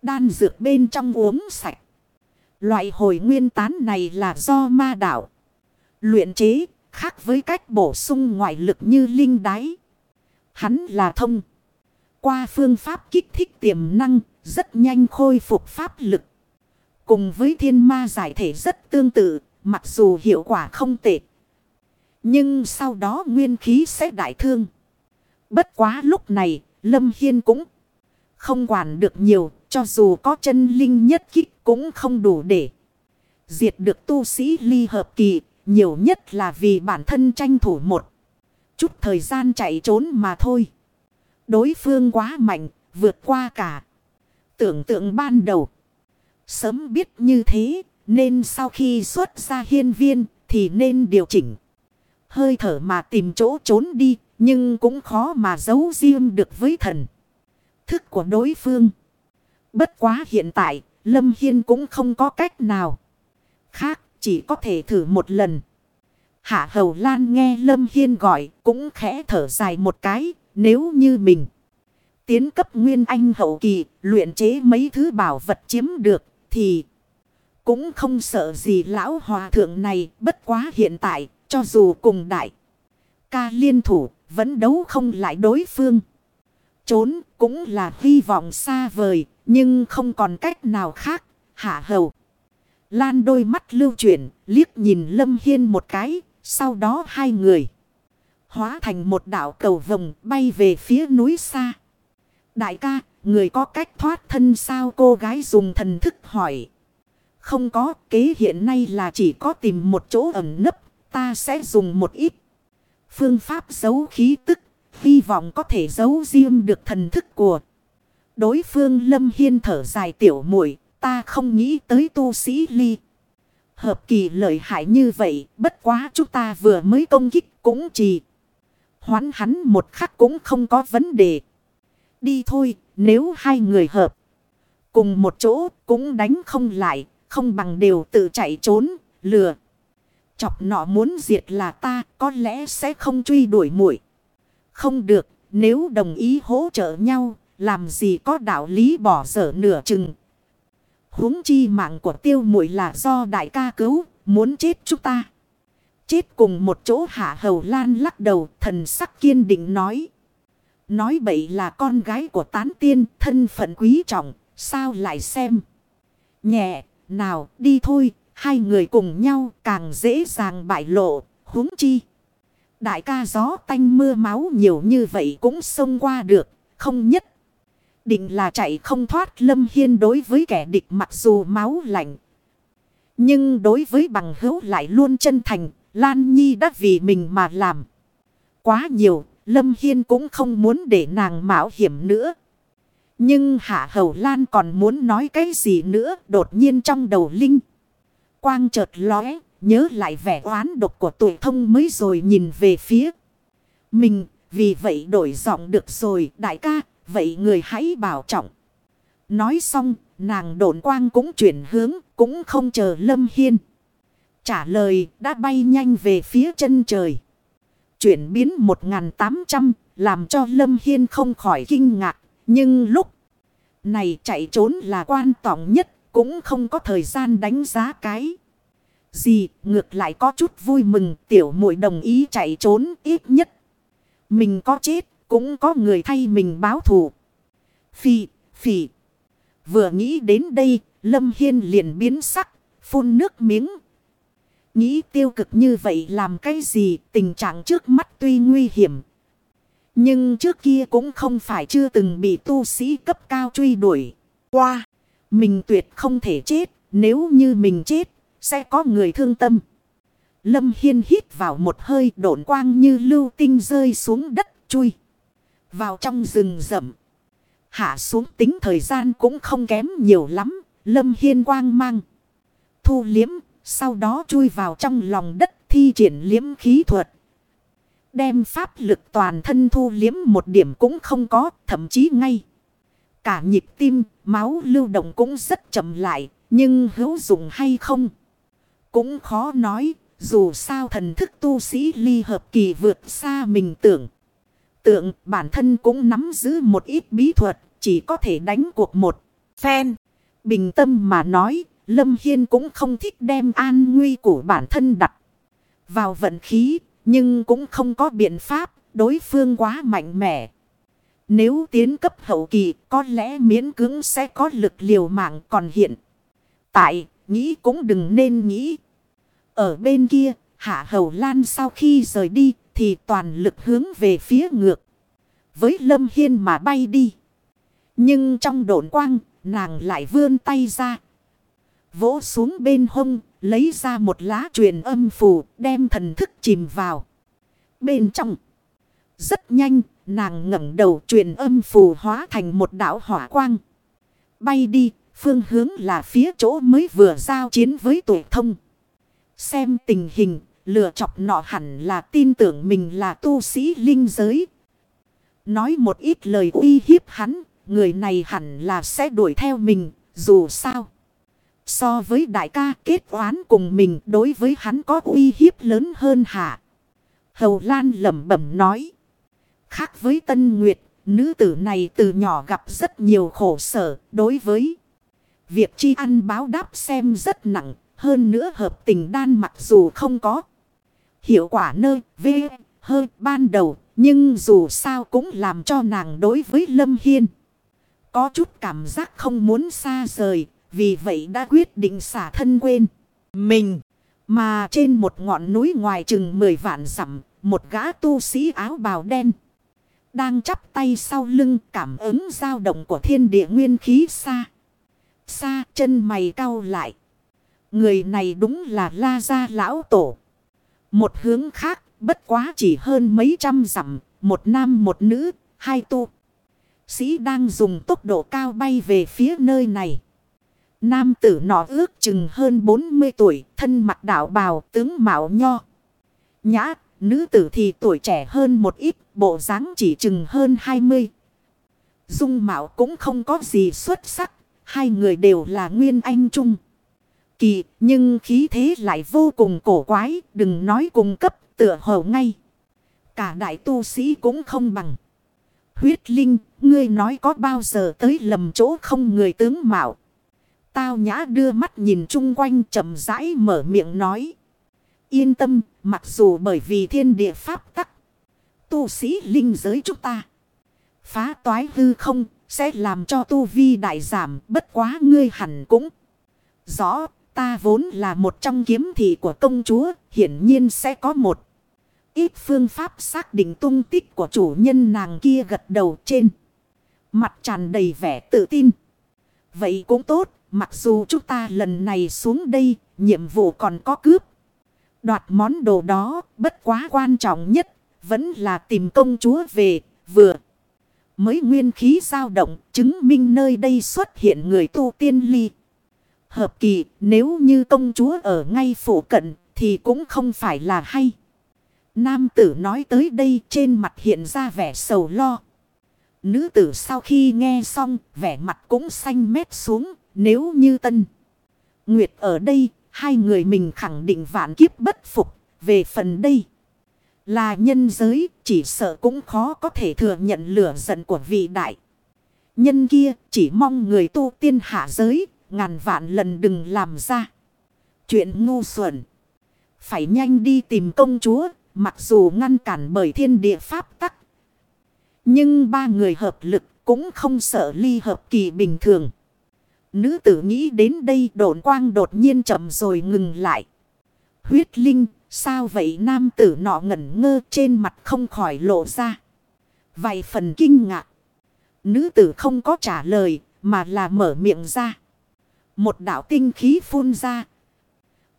Đan dược bên trong uống sạch. Loại hồi nguyên tán này là do ma đạo. Luyện chế, khác với cách bổ sung ngoại lực như linh đáy. Hắn là thông. Qua phương pháp kích thích tiềm năng, rất nhanh khôi phục pháp lực. Cùng với thiên ma giải thể rất tương tự, mặc dù hiệu quả không tệ. Nhưng sau đó nguyên khí sẽ đại thương. Bất quá lúc này, Lâm Hiên cũng không quản được nhiều, cho dù có chân linh nhất kích cũng không đủ để diệt được tu sĩ ly hợp kỳ, nhiều nhất là vì bản thân tranh thủ một chút thời gian chạy trốn mà thôi. Đối phương quá mạnh, vượt qua cả tưởng tượng ban đầu. Sớm biết như thế, nên sau khi xuất ra hiên viên thì nên điều chỉnh hơi thở mà tìm chỗ trốn đi, nhưng cũng khó mà giấu riêng được với thần. Thức của đối phương. Bất quá hiện tại, Lâm Hiên cũng không có cách nào. Khác, chỉ có thể thử một lần. Hạ Hầu Lan nghe Lâm Hiên gọi, cũng khẽ thở dài một cái, nếu như mình. Tiến cấp Nguyên Anh hậu kỳ, luyện chế mấy thứ bảo vật chiếm được, thì cũng không sợ gì lão hòa thượng này, bất quá hiện tại, cho dù cùng đại ca liên thủ vẫn đấu không lại đối phương. Trốn cũng là hy vọng xa vời nhưng không còn cách nào khác. Hạ hầu. Lan đôi mắt lưu chuyển liếc nhìn Lâm Hiên một cái. Sau đó hai người. Hóa thành một đảo cầu vồng bay về phía núi xa. Đại ca, người có cách thoát thân sao cô gái dùng thần thức hỏi. Không có, kế hiện nay là chỉ có tìm một chỗ ẩn nấp Ta sẽ dùng một ít phương pháp giấu khí tức. Hy vọng có thể giấu riêng được thần thức của đối phương lâm hiên thở dài tiểu muội Ta không nghĩ tới tu sĩ ly. Hợp kỳ lợi hại như vậy. Bất quá chúng ta vừa mới công kích cũng chỉ. Hoán hắn một khắc cũng không có vấn đề. Đi thôi nếu hai người hợp. Cùng một chỗ cũng đánh không lại. Không bằng đều tự chạy trốn, lừa chọc nọ muốn diệt là ta có lẽ sẽ không truy đuổi muội không được nếu đồng ý hỗ trợ nhau làm gì có đạo lý bỏ dở nửa chừng. huống chi mạng của tiêu muội là do đại ca cứu muốn chết chúng ta. Chết cùng một chỗ hạ hầu lan lắc đầu thần sắc kiên định nói. Nói bậy là con gái của tán tiên thân phận quý trọng sao lại xem. Nhẹ nào đi thôi Hai người cùng nhau càng dễ dàng bại lộ, huống chi. Đại ca gió tanh mưa máu nhiều như vậy cũng xông qua được, không nhất. Định là chạy không thoát Lâm Hiên đối với kẻ địch mặc dù máu lạnh. Nhưng đối với bằng hữu lại luôn chân thành, Lan Nhi đã vì mình mà làm. Quá nhiều, Lâm Hiên cũng không muốn để nàng mạo hiểm nữa. Nhưng Hạ Hầu Lan còn muốn nói cái gì nữa đột nhiên trong đầu Linh. Quang chợt lóe, nhớ lại vẻ oán độc của tuổi thông mới rồi nhìn về phía. Mình, vì vậy đổi giọng được rồi, đại ca, vậy người hãy bảo trọng. Nói xong, nàng độn quang cũng chuyển hướng, cũng không chờ Lâm Hiên. Trả lời, đã bay nhanh về phía chân trời. Chuyển biến 1800, làm cho Lâm Hiên không khỏi kinh ngạc, nhưng lúc này chạy trốn là quan trọng nhất, cũng không có thời gian đánh giá cái. Gì, ngược lại có chút vui mừng, tiểu muội đồng ý chạy trốn ít nhất. Mình có chết, cũng có người thay mình báo thù. Phì, phì. Vừa nghĩ đến đây, Lâm Hiên liền biến sắc, phun nước miếng. Nghĩ tiêu cực như vậy làm cái gì, tình trạng trước mắt tuy nguy hiểm. Nhưng trước kia cũng không phải chưa từng bị tu sĩ cấp cao truy đuổi. Qua, mình tuyệt không thể chết, nếu như mình chết, sẽ có người thương tâm. Lâm Hiên hít vào một hơi độn quang như lưu tinh rơi xuống đất chui. Vào trong rừng rậm. Hạ xuống tính thời gian cũng không kém nhiều lắm. Lâm Hiên quang mang. Thu liếm. Sau đó chui vào trong lòng đất thi triển liếm khí thuật. Đem pháp lực toàn thân thu liếm một điểm cũng không có. Thậm chí ngay. Cả nhịp tim, máu lưu động cũng rất chậm lại. Nhưng hữu dụng hay không? Cũng khó nói. Dù sao thần thức tu sĩ ly hợp kỳ vượt xa mình tưởng. Tượng bản thân cũng nắm giữ một ít bí thuật. Chỉ có thể đánh cuộc một phen. Bình tâm mà nói. Lâm Hiên cũng không thích đem an nguy của bản thân đặt vào vận khí. Nhưng cũng không có biện pháp. Đối phương quá mạnh mẽ. Nếu tiến cấp hậu kỳ, có lẽ miễn cưỡng sẽ có lực liều mạng còn hiện. Tại nghĩ cũng đừng nên nghĩ. Ở bên kia Hạ Hầu Lan sau khi rời đi thì toàn lực hướng về phía ngược. Với Lâm Hiên mà bay đi. Nhưng trong độn quang, nàng lại vươn tay ra. Vỗ xuống bên hông, lấy ra một lá truyền âm phù, đem thần thức chìm vào. Bên trong, rất nhanh, nàng ngẩng đầu truyền âm phù hóa thành một đảo hỏa quang. Bay đi, phương hướng là phía chỗ mới vừa giao chiến với tuổi thông. Xem tình hình, lừa chọc nọ hẳn là tin tưởng mình là tu sĩ linh giới. Nói một ít lời uy hiếp hắn, người này hẳn là sẽ đuổi theo mình, dù sao. So với đại ca kết oán cùng mình đối với hắn có uy hiếp lớn hơn hả? Hầu Lan lẩm bẩm nói. Khác với Tân Nguyệt, nữ tử này từ nhỏ gặp rất nhiều khổ sở đối với việc chi ăn báo đáp xem rất nặng. Hơn nữa hợp tình đan mặc dù không có hiệu quả nơi v hơi ban đầu. Nhưng dù sao cũng làm cho nàng đối với Lâm Hiên. Có chút cảm giác không muốn xa rời. Vì vậy đã quyết định xả thân quên. Mình. Mà trên một ngọn núi ngoài chừng 10 vạn dặm, Một gã tu sĩ áo bào đen. Đang chắp tay sau lưng cảm ứng dao động của thiên địa nguyên khí xa. Xa chân mày cau lại. Người này đúng là La Gia Lão Tổ. Một hướng khác, bất quá chỉ hơn mấy trăm dặm, một nam một nữ, hai tu. Sĩ đang dùng tốc độ cao bay về phía nơi này. Nam tử nọ ước chừng hơn 40 tuổi, thân mặt đạo bào, tướng mạo nho. Nhã, nữ tử thì tuổi trẻ hơn một ít, bộ dáng chỉ chừng hơn 20. Dung mạo cũng không có gì xuất sắc, hai người đều là nguyên anh trung kỳ, nhưng khí thế lại vô cùng cổ quái, đừng nói cùng cấp, tựa hồ ngay. Cả đại tu sĩ cũng không bằng. Huyết Linh, ngươi nói có bao giờ tới lầm chỗ không người tướng mạo. Tao nhã đưa mắt nhìn chung quanh chậm rãi mở miệng nói. Yên tâm, mặc dù bởi vì thiên địa pháp tắc. Tu sĩ linh giới chúng ta. Phá toái hư không, sẽ làm cho tu vi đại giảm, bất quá ngươi hẳn cũng. Rõ, Ta vốn là một trong kiếm thị của công chúa, hiển nhiên sẽ có một ít phương pháp xác định tung tích của chủ nhân nàng kia gật đầu trên. Mặt tràn đầy vẻ tự tin. Vậy cũng tốt, mặc dù chúng ta lần này xuống đây, nhiệm vụ còn có cướp. Đoạt món đồ đó, bất quá quan trọng nhất, vẫn là tìm công chúa về, vừa. Mới nguyên khí dao động, chứng minh nơi đây xuất hiện người tu tiên ly. Hợp kỳ, nếu như công chúa ở ngay phủ cận, thì cũng không phải là hay. Nam tử nói tới đây trên mặt hiện ra vẻ sầu lo. Nữ tử sau khi nghe xong, vẻ mặt cũng xanh mét xuống, nếu như tân. Nguyệt ở đây, hai người mình khẳng định vạn kiếp bất phục, về phần đây. Là nhân giới, chỉ sợ cũng khó có thể thừa nhận lửa giận của vị đại. Nhân kia chỉ mong người tu tiên hạ giới, ngàn vạn lần đừng làm ra. Chuyện ngu xuẩn. Phải nhanh đi tìm công chúa, mặc dù ngăn cản bởi thiên địa pháp tắc. Nhưng ba người hợp lực cũng không sợ ly hợp kỳ bình thường. Nữ tử nghĩ đến đây độn quang đột nhiên chậm rồi ngừng lại. Huyết linh, sao vậy nam tử nọ ngẩn ngơ trên mặt không khỏi lộ ra. Vài phần kinh ngạc. Nữ tử không có trả lời, mà là mở miệng ra. Một đạo tinh khí phun ra.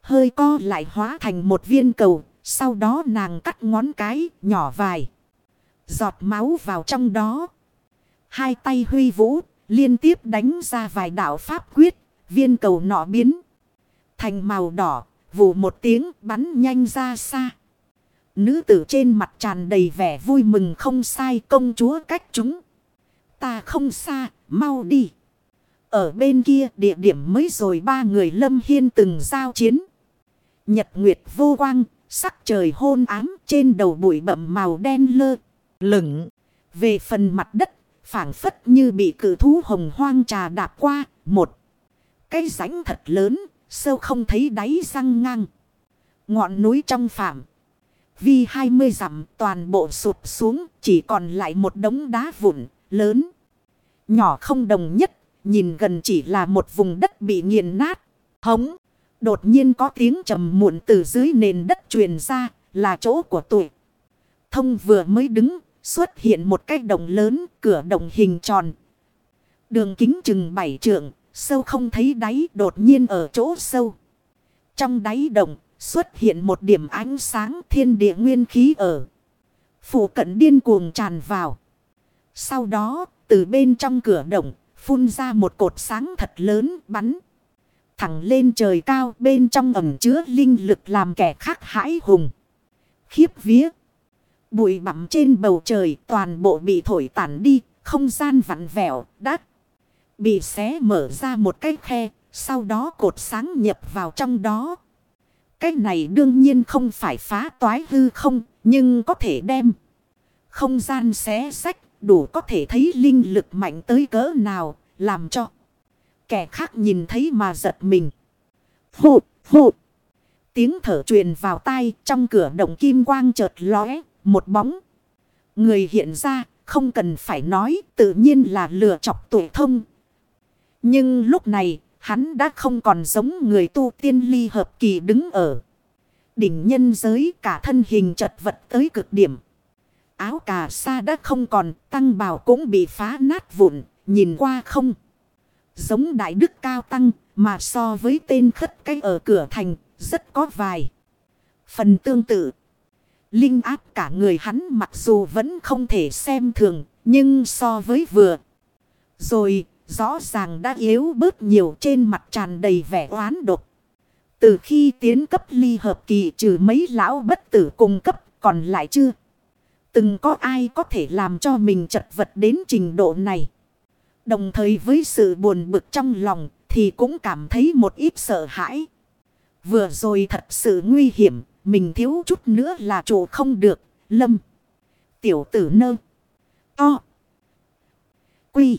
Hơi co lại hóa thành một viên cầu. Sau đó nàng cắt ngón cái, nhỏ vài. Giọt máu vào trong đó. Hai tay huy vũ, liên tiếp đánh ra vài đạo pháp quyết. Viên cầu nọ biến. Thành màu đỏ vụ một tiếng bắn nhanh ra xa. Nữ tử trên mặt tràn đầy vẻ vui mừng không sai công chúa cách chúng. Ta không xa, mau đi. Ở bên kia địa điểm mới rồi ba người lâm hiên từng giao chiến. Nhật nguyệt vô quang, sắc trời hôn ám trên đầu bụi bậm màu đen lơ, lửng. Về phần mặt đất, phảng phất như bị cử thú hồng hoang trà đạp qua, một. Cái rãnh thật lớn, sâu không thấy đáy răng ngang. Ngọn núi trong phạm. Vi 20 dặm toàn bộ sụp xuống, chỉ còn lại một đống đá vụn, lớn. Nhỏ không đồng nhất Nhìn gần chỉ là một vùng đất bị nghiền nát. Hống. Đột nhiên có tiếng trầm muộn từ dưới nền đất truyền ra. Là chỗ của tụi. Thông vừa mới đứng. Xuất hiện một cái đồng lớn. Cửa đồng hình tròn. Đường kính chừng bảy trượng. Sâu không thấy đáy đột nhiên ở chỗ sâu. Trong đáy động xuất hiện một điểm ánh sáng thiên địa nguyên khí ở. Phủ cận điên cuồng tràn vào. Sau đó, từ bên trong cửa động, Phun ra một cột sáng thật lớn bắn. Thẳng lên trời cao bên trong ẩm chứa linh lực làm kẻ khác hãi hùng. Khiếp vía. Bụi bặm trên bầu trời toàn bộ bị thổi tản đi. Không gian vặn vẹo đắt. Bị xé mở ra một cái khe. Sau đó cột sáng nhập vào trong đó. Cái này đương nhiên không phải phá toái hư không. Nhưng có thể đem. Không gian xé sách đủ có thể thấy linh lực mạnh tới cỡ nào, làm cho kẻ khác nhìn thấy mà giật mình. Hụt, hụt. Tiếng thở truyền vào tai trong cửa động kim quang chợt lóe, một bóng. Người hiện ra, không cần phải nói, tự nhiên là lừa chọc tuổi thông. Nhưng lúc này, hắn đã không còn giống người tu tiên ly hợp kỳ đứng ở. Đỉnh nhân giới cả thân hình chật vật tới cực điểm áo cà sa đã không còn, tăng bào cũng bị phá nát vụn, nhìn qua không. Giống đại đức cao tăng, mà so với tên khất cái ở cửa thành, rất có vài. Phần tương tự. Linh áp cả người hắn mặc dù vẫn không thể xem thường, nhưng so với vừa. Rồi, rõ ràng đã yếu bớt nhiều trên mặt tràn đầy vẻ oán độc. Từ khi tiến cấp ly hợp kỳ trừ mấy lão bất tử cung cấp còn lại chưa. Từng có ai có thể làm cho mình chật vật đến trình độ này. Đồng thời với sự buồn bực trong lòng thì cũng cảm thấy một ít sợ hãi. Vừa rồi thật sự nguy hiểm, mình thiếu chút nữa là chủ không được, lâm. Tiểu tử nơ. To. Quy.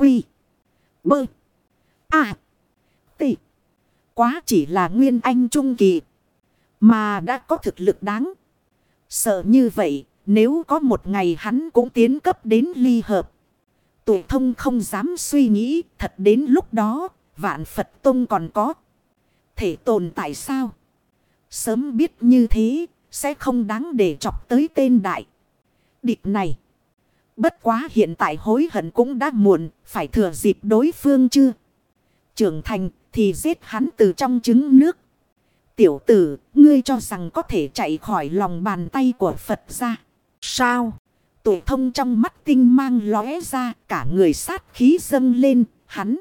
Quy. Bơ. À. Tị. Quá chỉ là nguyên anh trung kỳ. Mà đã có thực lực đáng. Sợ như vậy, nếu có một ngày hắn cũng tiến cấp đến ly hợp. Tụ thông không dám suy nghĩ thật đến lúc đó vạn Phật Tông còn có. Thể tồn tại sao? Sớm biết như thế sẽ không đáng để chọc tới tên đại. Địch này. Bất quá hiện tại hối hận cũng đã muộn, phải thừa dịp đối phương chưa. Trưởng thành thì giết hắn từ trong trứng nước. Tiểu tử, ngươi cho rằng có thể chạy khỏi lòng bàn tay của Phật ra. Sao? Tụ thông trong mắt tinh mang lóe ra, cả người sát khí dâng lên, hắn.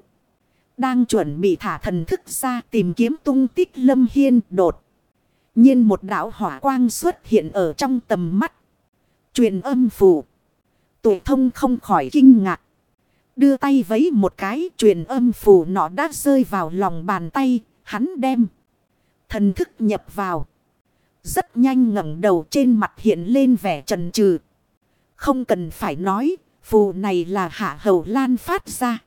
Đang chuẩn bị thả thần thức ra tìm kiếm tung tích lâm hiên đột. nhiên một đạo hỏa quang xuất hiện ở trong tầm mắt. Truyền âm phù. Tụ thông không khỏi kinh ngạc. Đưa tay vấy một cái, truyền âm phù nọ đã rơi vào lòng bàn tay. Hắn đem. Thần thức nhập vào. Rất nhanh ngẩng đầu trên mặt hiện lên vẻ trần trừ. Không cần phải nói. Phù này là hạ hầu lan phát ra.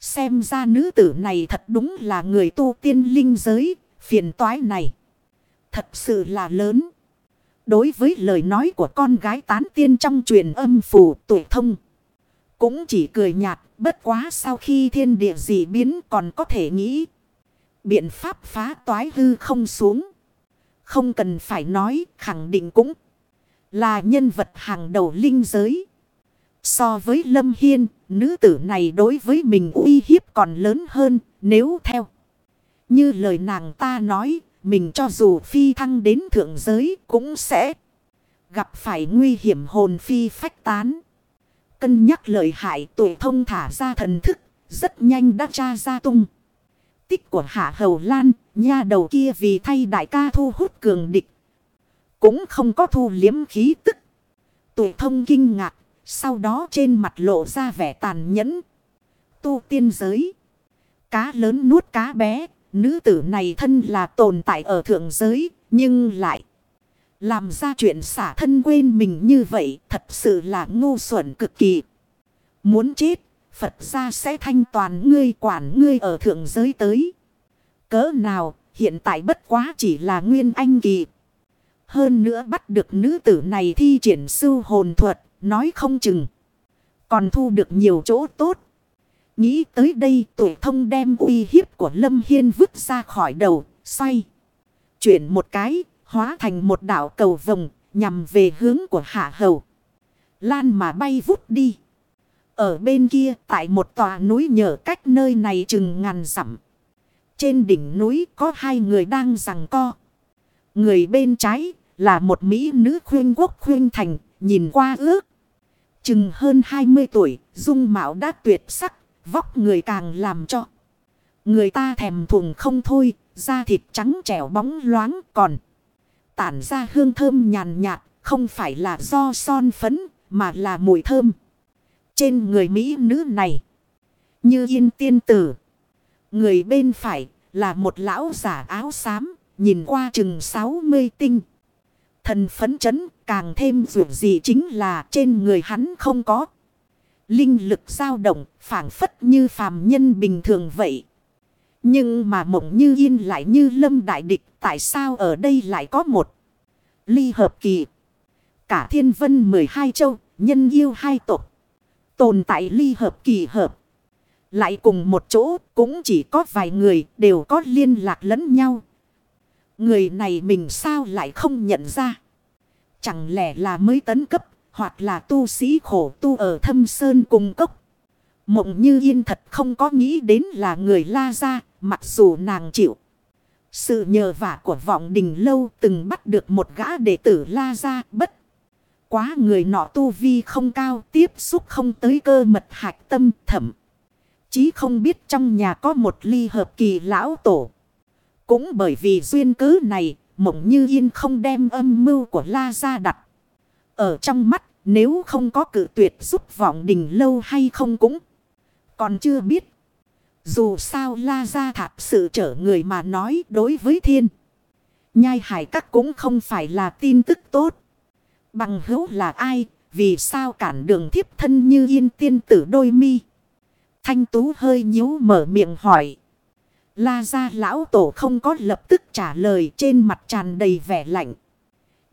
Xem ra nữ tử này thật đúng là người tu tiên linh giới. Phiền toái này. Thật sự là lớn. Đối với lời nói của con gái tán tiên trong truyền âm phủ tuổi thông. Cũng chỉ cười nhạt bất quá sau khi thiên địa dị biến còn có thể nghĩ. Biện pháp phá toái hư không xuống. Không cần phải nói khẳng định cũng là nhân vật hàng đầu linh giới. So với Lâm Hiên, nữ tử này đối với mình uy hiếp còn lớn hơn nếu theo. Như lời nàng ta nói, mình cho dù phi thăng đến thượng giới cũng sẽ gặp phải nguy hiểm hồn phi phách tán. Cân nhắc lời hại tuổi thông thả ra thần thức, rất nhanh đã tra ra tung. Tích của Hạ Hầu Lan, nha đầu kia vì thay đại ca thu hút cường địch. Cũng không có thu liếm khí tức. Tuổi thông kinh ngạc, sau đó trên mặt lộ ra vẻ tàn nhẫn. Tu tiên giới. Cá lớn nuốt cá bé, Nữ tử này thân là tồn tại ở thượng giới, nhưng lại làm ra chuyện xả thân quên mình như vậy thật sự là ngu xuẩn cực kỳ. Muốn chết, Phật ra sẽ thanh toàn ngươi quản ngươi ở thượng giới tới. Cỡ nào, hiện tại bất quá chỉ là nguyên anh kỳ. Hơn nữa bắt được nữ tử này thi triển sư hồn thuật, nói không chừng. Còn thu được nhiều chỗ tốt. Nghĩ tới đây tuổi thông đem uy hiếp của Lâm Hiên vứt ra khỏi đầu, xoay. Chuyển một cái, hóa thành một đảo cầu vồng, nhằm về hướng của Hạ Hầu. Lan mà bay vút đi. Ở bên kia, tại một tòa núi nhờ cách nơi này chừng ngàn dặm. Trên đỉnh núi có hai người đang giằng co. Người bên trái là một mỹ nữ khuyên quốc khuyên thành, nhìn qua ước. Chừng hơn 20 tuổi, dung mạo đã tuyệt sắc, Vóc người càng làm cho. Người ta thèm thuồng không thôi. Da thịt trắng trẻo bóng loáng còn. Tản ra hương thơm nhàn nhạt. Không phải là do son phấn. Mà là mùi thơm. Trên người Mỹ nữ này. Như yên tiên tử. Người bên phải là một lão giả áo xám. Nhìn qua chừng 60 tinh. Thần phấn chấn, càng thêm dù gì chính là trên người hắn không có. Linh lực dao động, phản phất như phàm nhân bình thường vậy. Nhưng mà mộng như yên lại như lâm đại địch, tại sao ở đây lại có một ly hợp kỳ. Cả thiên vân 12 châu, nhân yêu hai tộc. Tồn tại ly hợp kỳ hợp. Lại cùng một chỗ, cũng chỉ có vài người đều có liên lạc lẫn nhau. Người này mình sao lại không nhận ra? Chẳng lẽ là mới tấn cấp hoặc là tu sĩ khổ tu ở thâm sơn cùng cốc. Mộng như yên thật không có nghĩ đến là người la ra, mặc dù nàng chịu. Sự nhờ vả của vọng đình lâu từng bắt được một gã đệ tử la ra bất. Quá người nọ tu vi không cao tiếp xúc không tới cơ mật hạch tâm thẩm. Chí không biết trong nhà có một ly hợp kỳ lão tổ. Cũng bởi vì duyên cứ này, mộng như yên không đem âm mưu của la ra đặt. Ở trong mắt nếu không có cử tuyệt giúp vọng đình lâu hay không cũng còn chưa biết. Dù sao la ra thạp sự trở người mà nói đối với thiên. Nhai hải các cũng không phải là tin tức tốt. Bằng hữu là ai, vì sao cản đường thiếp thân như yên tiên tử đôi mi. Thanh tú hơi nhíu mở miệng hỏi. La ra lão tổ không có lập tức trả lời trên mặt tràn đầy vẻ lạnh.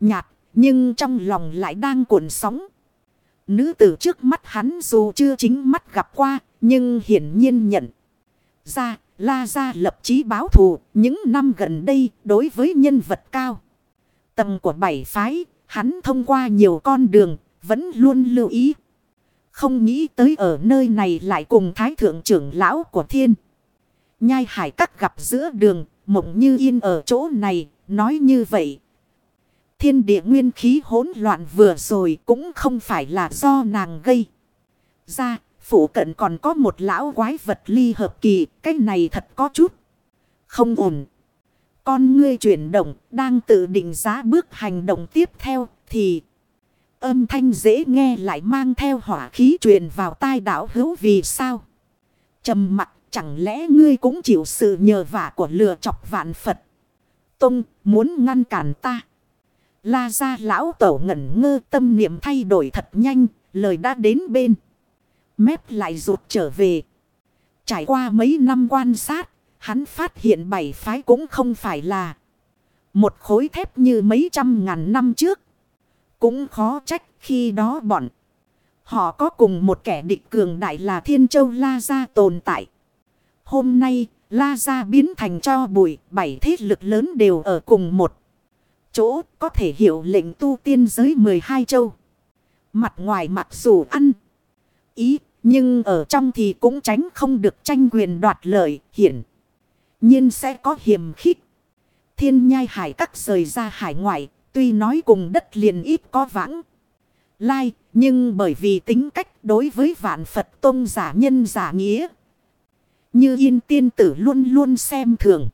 Nhạt nhưng trong lòng lại đang cuộn sóng. Nữ tử trước mắt hắn dù chưa chính mắt gặp qua. Nhưng hiển nhiên nhận ra. La ra lập chí báo thù. Những năm gần đây đối với nhân vật cao. Tầm của bảy phái. Hắn thông qua nhiều con đường. Vẫn luôn lưu ý. Không nghĩ tới ở nơi này lại cùng thái thượng trưởng lão của thiên. Nhai hải cắt gặp giữa đường, mộng như yên ở chỗ này, nói như vậy. Thiên địa nguyên khí hỗn loạn vừa rồi cũng không phải là do nàng gây. Ra, phủ cận còn có một lão quái vật ly hợp kỳ, cái này thật có chút. Không ổn. Con ngươi chuyển động, đang tự định giá bước hành động tiếp theo, thì... Âm thanh dễ nghe lại mang theo hỏa khí truyền vào tai đảo hữu vì sao? trầm mặt chẳng lẽ ngươi cũng chịu sự nhờ vả của lừa chọc vạn Phật? Tông muốn ngăn cản ta. La ra lão tổ ngẩn ngơ tâm niệm thay đổi thật nhanh, lời đã đến bên. Mép lại rụt trở về. Trải qua mấy năm quan sát, hắn phát hiện bảy phái cũng không phải là một khối thép như mấy trăm ngàn năm trước. Cũng khó trách khi đó bọn. Họ có cùng một kẻ địch cường đại là Thiên Châu La Gia tồn tại. Hôm nay, La Gia biến thành cho bụi, bảy thế lực lớn đều ở cùng một chỗ có thể hiểu lệnh tu tiên giới 12 châu. Mặt ngoài mặc dù ăn ý, nhưng ở trong thì cũng tránh không được tranh quyền đoạt lợi, hiển nhiên sẽ có hiểm khích. Thiên nhai hải các rời ra hải ngoại, tuy nói cùng đất liền ít có vãng. Lai, nhưng bởi vì tính cách đối với vạn Phật tôn giả nhân giả nghĩa. Như yên tiên tử luôn luôn xem thường.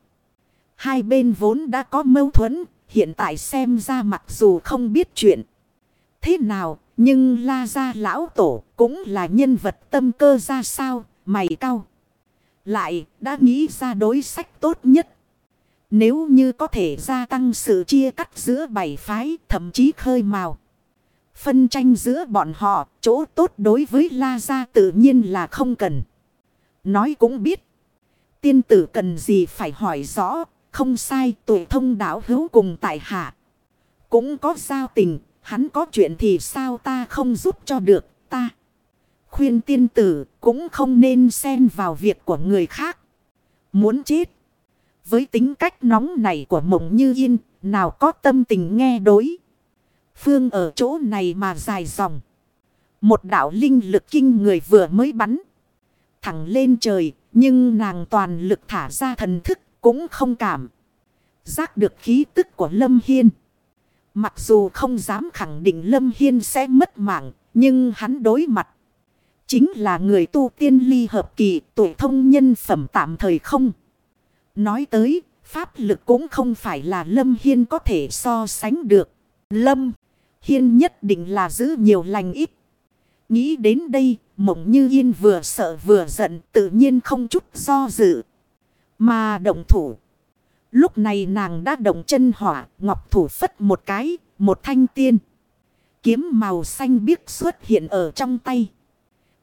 Hai bên vốn đã có mâu thuẫn, hiện tại xem ra mặc dù không biết chuyện. Thế nào, nhưng la gia lão tổ cũng là nhân vật tâm cơ ra sao, mày cao. Lại, đã nghĩ ra đối sách tốt nhất. Nếu như có thể gia tăng sự chia cắt giữa bảy phái, thậm chí khơi mào. Phân tranh giữa bọn họ, chỗ tốt đối với La Gia tự nhiên là không cần. Nói cũng biết. Tiên tử cần gì phải hỏi rõ, không sai tuổi thông đạo hữu cùng tại hạ. Cũng có sao tình, hắn có chuyện thì sao ta không giúp cho được ta. Khuyên tiên tử cũng không nên xen vào việc của người khác. Muốn chết. Với tính cách nóng này của mộng như yên, nào có tâm tình nghe đối. Phương ở chỗ này mà dài dòng. Một đạo linh lực kinh người vừa mới bắn. Thẳng lên trời, nhưng nàng toàn lực thả ra thần thức cũng không cảm. Giác được khí tức của Lâm Hiên. Mặc dù không dám khẳng định Lâm Hiên sẽ mất mạng, nhưng hắn đối mặt. Chính là người tu tiên ly hợp kỳ tuổi thông nhân phẩm tạm thời không. Nói tới, pháp lực cũng không phải là Lâm Hiên có thể so sánh được. Lâm Hiên nhất định là giữ nhiều lành ít. Nghĩ đến đây, mộng như yên vừa sợ vừa giận tự nhiên không chút do dự. Mà động thủ. Lúc này nàng đã động chân hỏa, ngọc thủ phất một cái, một thanh tiên. Kiếm màu xanh biếc xuất hiện ở trong tay.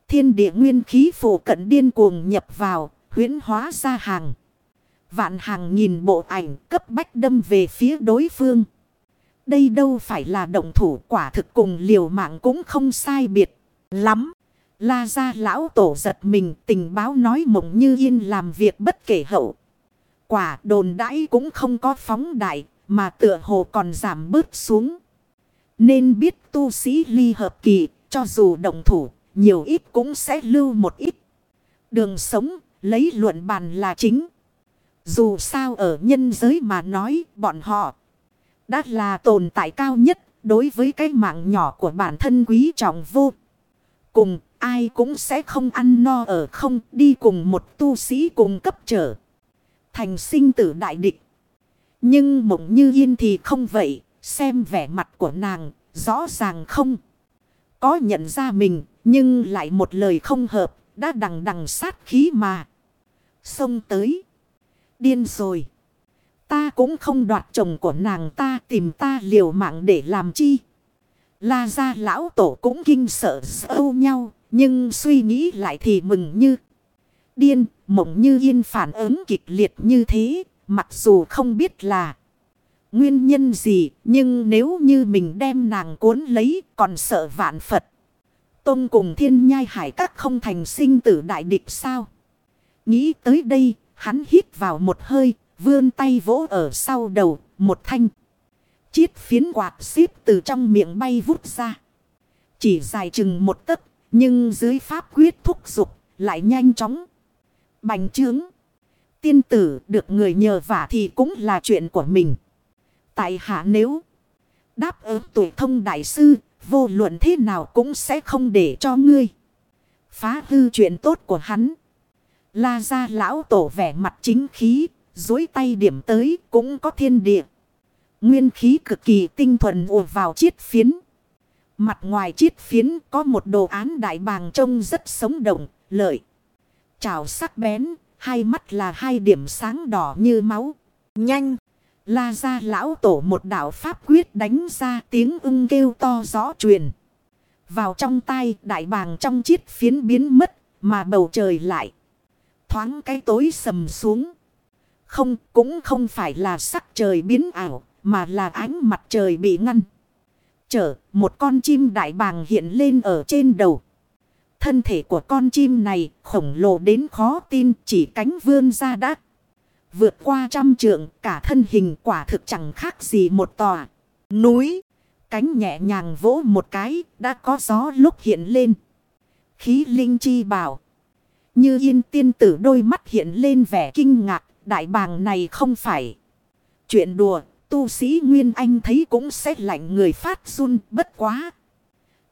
Thiên địa nguyên khí phổ cận điên cuồng nhập vào, huyến hóa ra hàng. Vạn hàng nghìn bộ ảnh cấp bách đâm về phía đối phương. Đây đâu phải là động thủ quả thực cùng liều mạng cũng không sai biệt. Lắm. La ra lão tổ giật mình, tình báo nói mộng như yên làm việc bất kể hậu. Quả đồn đãi cũng không có phóng đại, mà tựa hồ còn giảm bớt xuống. Nên biết tu sĩ ly hợp kỳ, cho dù động thủ, nhiều ít cũng sẽ lưu một ít. Đường sống, lấy luận bàn là chính. Dù sao ở nhân giới mà nói, bọn họ đã là tồn tại cao nhất đối với cái mạng nhỏ của bản thân quý trọng vô. Cùng ai cũng sẽ không ăn no ở không, đi cùng một tu sĩ cùng cấp trở. Thành sinh tử đại địch. Nhưng mộng như yên thì không vậy. Xem vẻ mặt của nàng, rõ ràng không. Có nhận ra mình, nhưng lại một lời không hợp, đã đằng đằng sát khí mà. Xông tới. Điên rồi. Ta cũng không đoạt chồng của nàng ta, tìm ta liều mạng để làm chi. La ra lão tổ cũng kinh sợ sâu nhau. Nhưng suy nghĩ lại thì mừng như. Điên, mộng như yên phản ứng kịch liệt như thế. Mặc dù không biết là nguyên nhân gì. Nhưng nếu như mình đem nàng cuốn lấy còn sợ vạn Phật. Tông cùng thiên nhai hải các không thành sinh tử đại địch sao. Nghĩ tới đây, hắn hít vào một hơi, vươn tay vỗ ở sau đầu, một thanh. Chiết phiến quạt xíp từ trong miệng bay vút ra. Chỉ dài chừng một tấc, nhưng dưới pháp quyết thúc dục lại nhanh chóng. Bành trướng. Tiên tử được người nhờ vả thì cũng là chuyện của mình. Tại hạ nếu đáp ứng tuổi thông đại sư, vô luận thế nào cũng sẽ không để cho ngươi. Phá hư chuyện tốt của hắn. La ra lão tổ vẻ mặt chính khí, dối tay điểm tới cũng có thiên địa. Nguyên khí cực kỳ tinh thuần ùa vào chiết phiến. Mặt ngoài chiết phiến có một đồ án đại bàng trông rất sống động, lợi. Chào sắc bén, hai mắt là hai điểm sáng đỏ như máu. Nhanh! La ra lão tổ một đạo pháp quyết đánh ra tiếng ưng kêu to rõ truyền. Vào trong tay đại bàng trong chiếc phiến biến mất mà bầu trời lại. Thoáng cái tối sầm xuống. Không cũng không phải là sắc trời biến ảo mà là ánh mặt trời bị ngăn trở, một con chim đại bàng hiện lên ở trên đầu. Thân thể của con chim này khổng lồ đến khó tin chỉ cánh vươn ra đã Vượt qua trăm trượng cả thân hình quả thực chẳng khác gì một tòa. Núi. Cánh nhẹ nhàng vỗ một cái đã có gió lúc hiện lên. Khí linh chi bảo. Như yên tiên tử đôi mắt hiện lên vẻ kinh ngạc. Đại bàng này không phải. Chuyện đùa. Tu sĩ Nguyên Anh thấy cũng sẽ lạnh người phát run bất quá.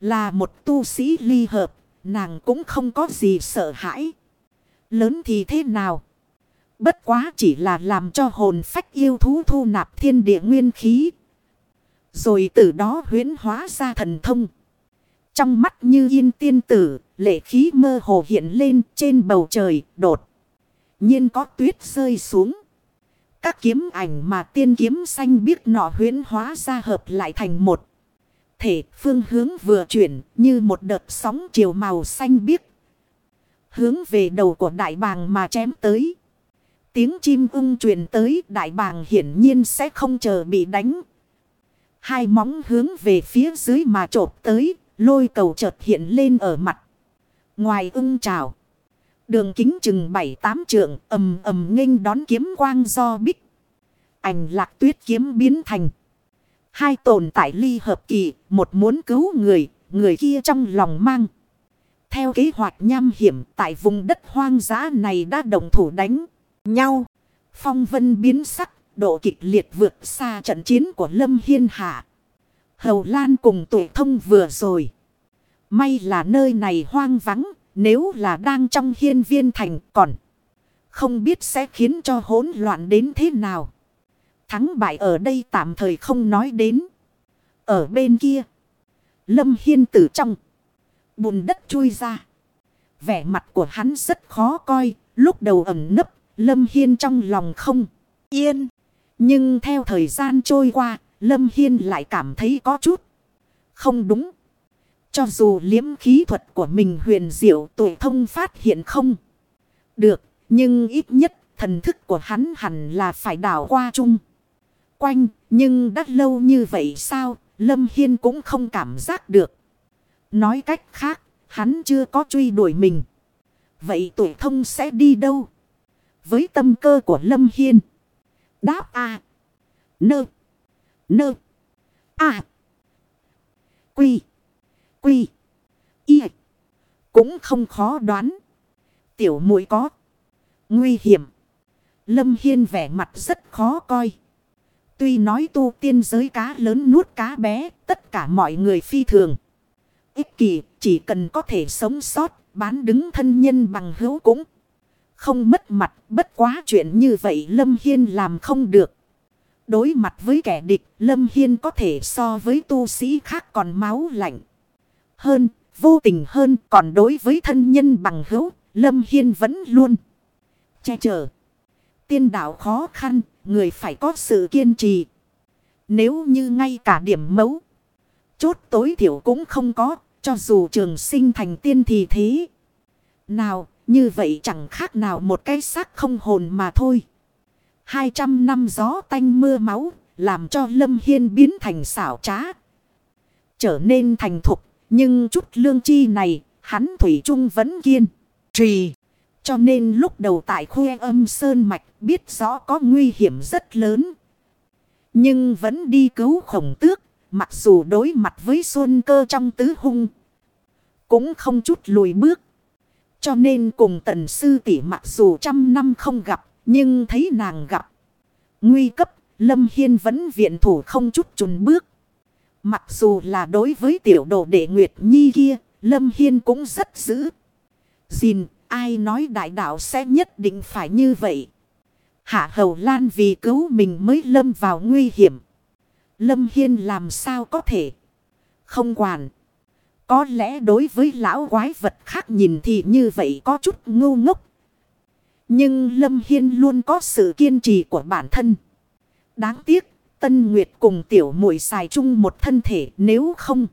Là một tu sĩ ly hợp. Nàng cũng không có gì sợ hãi. Lớn thì thế nào? Bất quá chỉ là làm cho hồn phách yêu thú thu nạp thiên địa nguyên khí. Rồi từ đó huyến hóa ra thần thông. Trong mắt như yên tiên tử, lệ khí mơ hồ hiện lên trên bầu trời, đột. nhiên có tuyết rơi xuống. Các kiếm ảnh mà tiên kiếm xanh biết nọ huyến hóa ra hợp lại thành một. Thể phương hướng vừa chuyển như một đợt sóng chiều màu xanh biếc. Hướng về đầu của đại bàng mà chém tới. Tiếng chim ung truyền tới đại bàng hiển nhiên sẽ không chờ bị đánh. Hai móng hướng về phía dưới mà trộp tới, lôi cầu chợt hiện lên ở mặt. Ngoài ưng trào. Đường kính chừng bảy tám trượng ầm ầm nghênh đón kiếm quang do bích. Ảnh lạc tuyết kiếm biến thành. Hai tồn tại ly hợp kỳ, một muốn cứu người, người kia trong lòng mang. Theo kế hoạch nham hiểm tại vùng đất hoang dã này đã đồng thủ đánh nhau. Phong vân biến sắc, độ kịch liệt vượt xa trận chiến của Lâm Hiên Hạ. Hầu Lan cùng tụ thông vừa rồi. May là nơi này hoang vắng, nếu là đang trong hiên viên thành còn. Không biết sẽ khiến cho hỗn loạn đến thế nào. Thắng bại ở đây tạm thời không nói đến. Ở bên kia. Lâm Hiên tử trong. Bùn đất chui ra. Vẻ mặt của hắn rất khó coi. Lúc đầu ẩm nấp Lâm Hiên trong lòng không yên. Nhưng theo thời gian trôi qua, Lâm Hiên lại cảm thấy có chút không đúng. Cho dù liếm khí thuật của mình huyền diệu tuổi thông phát hiện không được, nhưng ít nhất thần thức của hắn hẳn là phải đảo qua chung. Quanh, nhưng đã lâu như vậy sao, Lâm Hiên cũng không cảm giác được. Nói cách khác, hắn chưa có truy đuổi mình. Vậy tuổi thông sẽ đi đâu? với tâm cơ của Lâm Hiên. Đáp A. Nơ. Nơ. A. Quy. Quy. Y. Cũng không khó đoán. Tiểu mũi có. Nguy hiểm. Lâm Hiên vẻ mặt rất khó coi. Tuy nói tu tiên giới cá lớn nuốt cá bé. Tất cả mọi người phi thường. Ích kỷ chỉ cần có thể sống sót. Bán đứng thân nhân bằng hữu cũng không mất mặt, bất quá chuyện như vậy Lâm Hiên làm không được. Đối mặt với kẻ địch, Lâm Hiên có thể so với tu sĩ khác còn máu lạnh. Hơn, vô tình hơn, còn đối với thân nhân bằng hữu, Lâm Hiên vẫn luôn che chở. Tiên đạo khó khăn, người phải có sự kiên trì. Nếu như ngay cả điểm mấu, chốt tối thiểu cũng không có, cho dù trường sinh thành tiên thì thế. Nào, như vậy chẳng khác nào một cái xác không hồn mà thôi. 200 năm gió tanh mưa máu, làm cho Lâm Hiên biến thành xảo trá. Trở nên thành thục, nhưng chút lương chi này, hắn Thủy Trung vẫn kiên, trì. Cho nên lúc đầu tại khuê âm Sơn Mạch biết rõ có nguy hiểm rất lớn. Nhưng vẫn đi cứu khổng tước, mặc dù đối mặt với xuân cơ trong tứ hung. cũng không chút lùi bước. Cho nên cùng tần sư tỷ mặc dù trăm năm không gặp, nhưng thấy nàng gặp. Nguy cấp, Lâm Hiên vẫn viện thủ không chút chùn bước. Mặc dù là đối với tiểu đồ đệ Nguyệt Nhi kia, Lâm Hiên cũng rất dữ. Dìn, ai nói đại đạo sẽ nhất định phải như vậy. Hạ Hầu Lan vì cứu mình mới lâm vào nguy hiểm. Lâm Hiên làm sao có thể? Không quản. Có lẽ đối với lão quái vật khác nhìn thì như vậy có chút ngu ngốc. Nhưng Lâm Hiên luôn có sự kiên trì của bản thân. Đáng tiếc, Tân Nguyệt cùng tiểu muội xài chung một thân thể nếu không.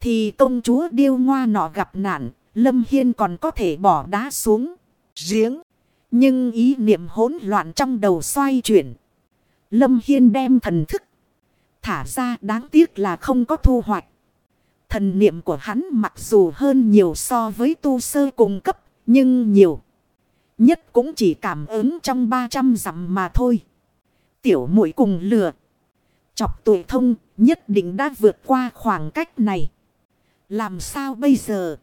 Thì công chúa điêu ngoa nọ gặp nạn, Lâm Hiên còn có thể bỏ đá xuống, giếng. Nhưng ý niệm hỗn loạn trong đầu xoay chuyển. Lâm Hiên đem thần thức. Thả ra đáng tiếc là không có thu hoạch. Thần niệm của hắn mặc dù hơn nhiều so với tu sơ cùng cấp, nhưng nhiều. Nhất cũng chỉ cảm ứng trong 300 dặm mà thôi. Tiểu mũi cùng lừa. Chọc tuổi thông nhất định đã vượt qua khoảng cách này. Làm sao bây giờ?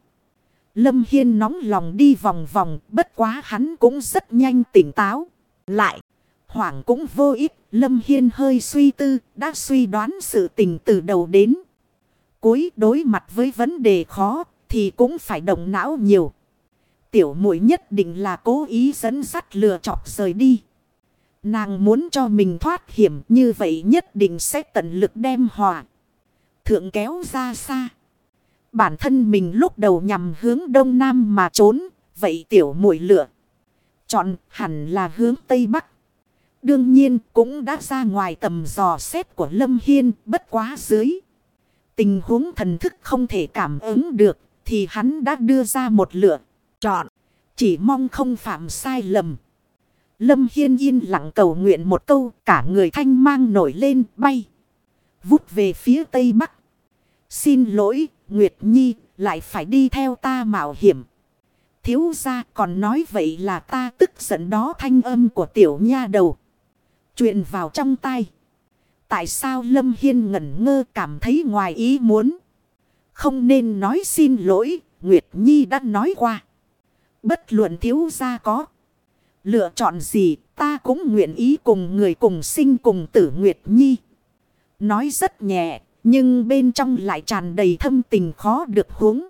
Lâm Hiên nóng lòng đi vòng vòng, bất quá hắn cũng rất nhanh tỉnh táo. Lại, hoảng cũng vô ích, Lâm Hiên hơi suy tư, đã suy đoán sự tình từ đầu đến. Cuối đối mặt với vấn đề khó, thì cũng phải động não nhiều. Tiểu mũi nhất định là cố ý dẫn dắt lừa chọc rời đi. Nàng muốn cho mình thoát hiểm, như vậy nhất định sẽ tận lực đem hòa. Thượng kéo ra xa. Bản thân mình lúc đầu nhằm hướng đông nam mà trốn. Vậy tiểu mũi lựa. Chọn hẳn là hướng tây bắc. Đương nhiên cũng đã ra ngoài tầm dò xét của Lâm Hiên, bất quá dưới. Tình huống thần thức không thể cảm ứng được, thì hắn đã đưa ra một lựa chọn. Chỉ mong không phạm sai lầm. Lâm Hiên yên lặng cầu nguyện một câu cả người thanh mang nổi lên bay. Vút về phía tây bắc. Xin lỗi Nguyệt Nhi lại phải đi theo ta mạo hiểm. Thiếu ra còn nói vậy là ta tức giận đó thanh âm của tiểu nha đầu. Chuyện vào trong tay. Tại sao Lâm Hiên ngẩn ngơ cảm thấy ngoài ý muốn? Không nên nói xin lỗi, Nguyệt Nhi đã nói qua. Bất luận thiếu gia có. Lựa chọn gì ta cũng nguyện ý cùng người cùng sinh cùng tử Nguyệt Nhi. Nói rất nhẹ, nhưng bên trong lại tràn đầy thâm tình khó được huống.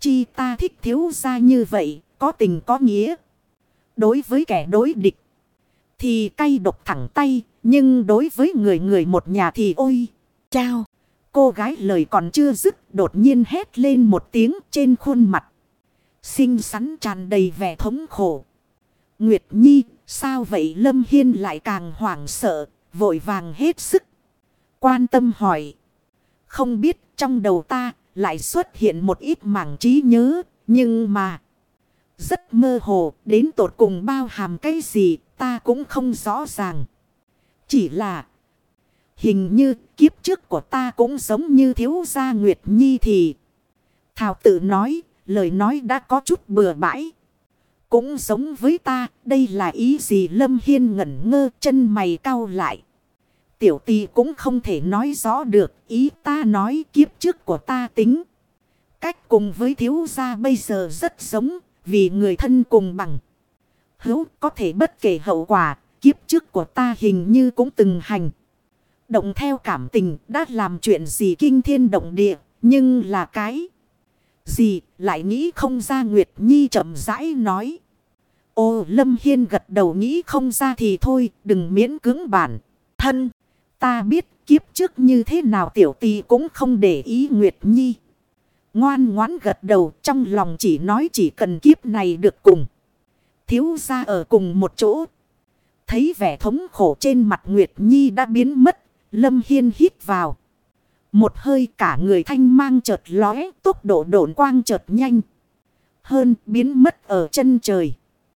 Chi ta thích thiếu gia như vậy, có tình có nghĩa. Đối với kẻ đối địch, thì cay độc thẳng tay, nhưng đối với người người một nhà thì ôi, chao. Cô gái lời còn chưa dứt, đột nhiên hét lên một tiếng trên khuôn mặt. Xinh xắn tràn đầy vẻ thống khổ. Nguyệt Nhi, sao vậy Lâm Hiên lại càng hoảng sợ, vội vàng hết sức. Quan tâm hỏi. Không biết trong đầu ta lại xuất hiện một ít mảng trí nhớ, nhưng mà... Rất mơ hồ, đến tột cùng bao hàm cái gì ta cũng không rõ ràng. Chỉ là... Hình như kiếp trước của ta cũng giống như thiếu gia Nguyệt Nhi thì... Thảo tự nói, lời nói đã có chút bừa bãi. Cũng giống với ta, đây là ý gì Lâm Hiên ngẩn ngơ chân mày cau lại. Tiểu tỷ cũng không thể nói rõ được ý ta nói kiếp trước của ta tính. Cách cùng với thiếu gia bây giờ rất giống vì người thân cùng bằng. Hữu có thể bất kể hậu quả kiếp trước của ta hình như cũng từng hành. Động theo cảm tình đã làm chuyện gì kinh thiên động địa nhưng là cái gì lại nghĩ không ra Nguyệt Nhi chậm rãi nói. Ô, Lâm Hiên gật đầu nghĩ không ra thì thôi, đừng miễn cứng bản thân. Ta biết kiếp trước như thế nào tiểu Tì cũng không để ý Nguyệt Nhi. Ngoan ngoãn gật đầu, trong lòng chỉ nói chỉ cần kiếp này được cùng. Thiếu ra ở cùng một chỗ. Thấy vẻ thống khổ trên mặt Nguyệt Nhi đã biến mất. Lâm Hiên hít vào. Một hơi cả người thanh mang chợt lóe, tốc độ độn quang chợt nhanh. Hơn biến mất ở chân trời.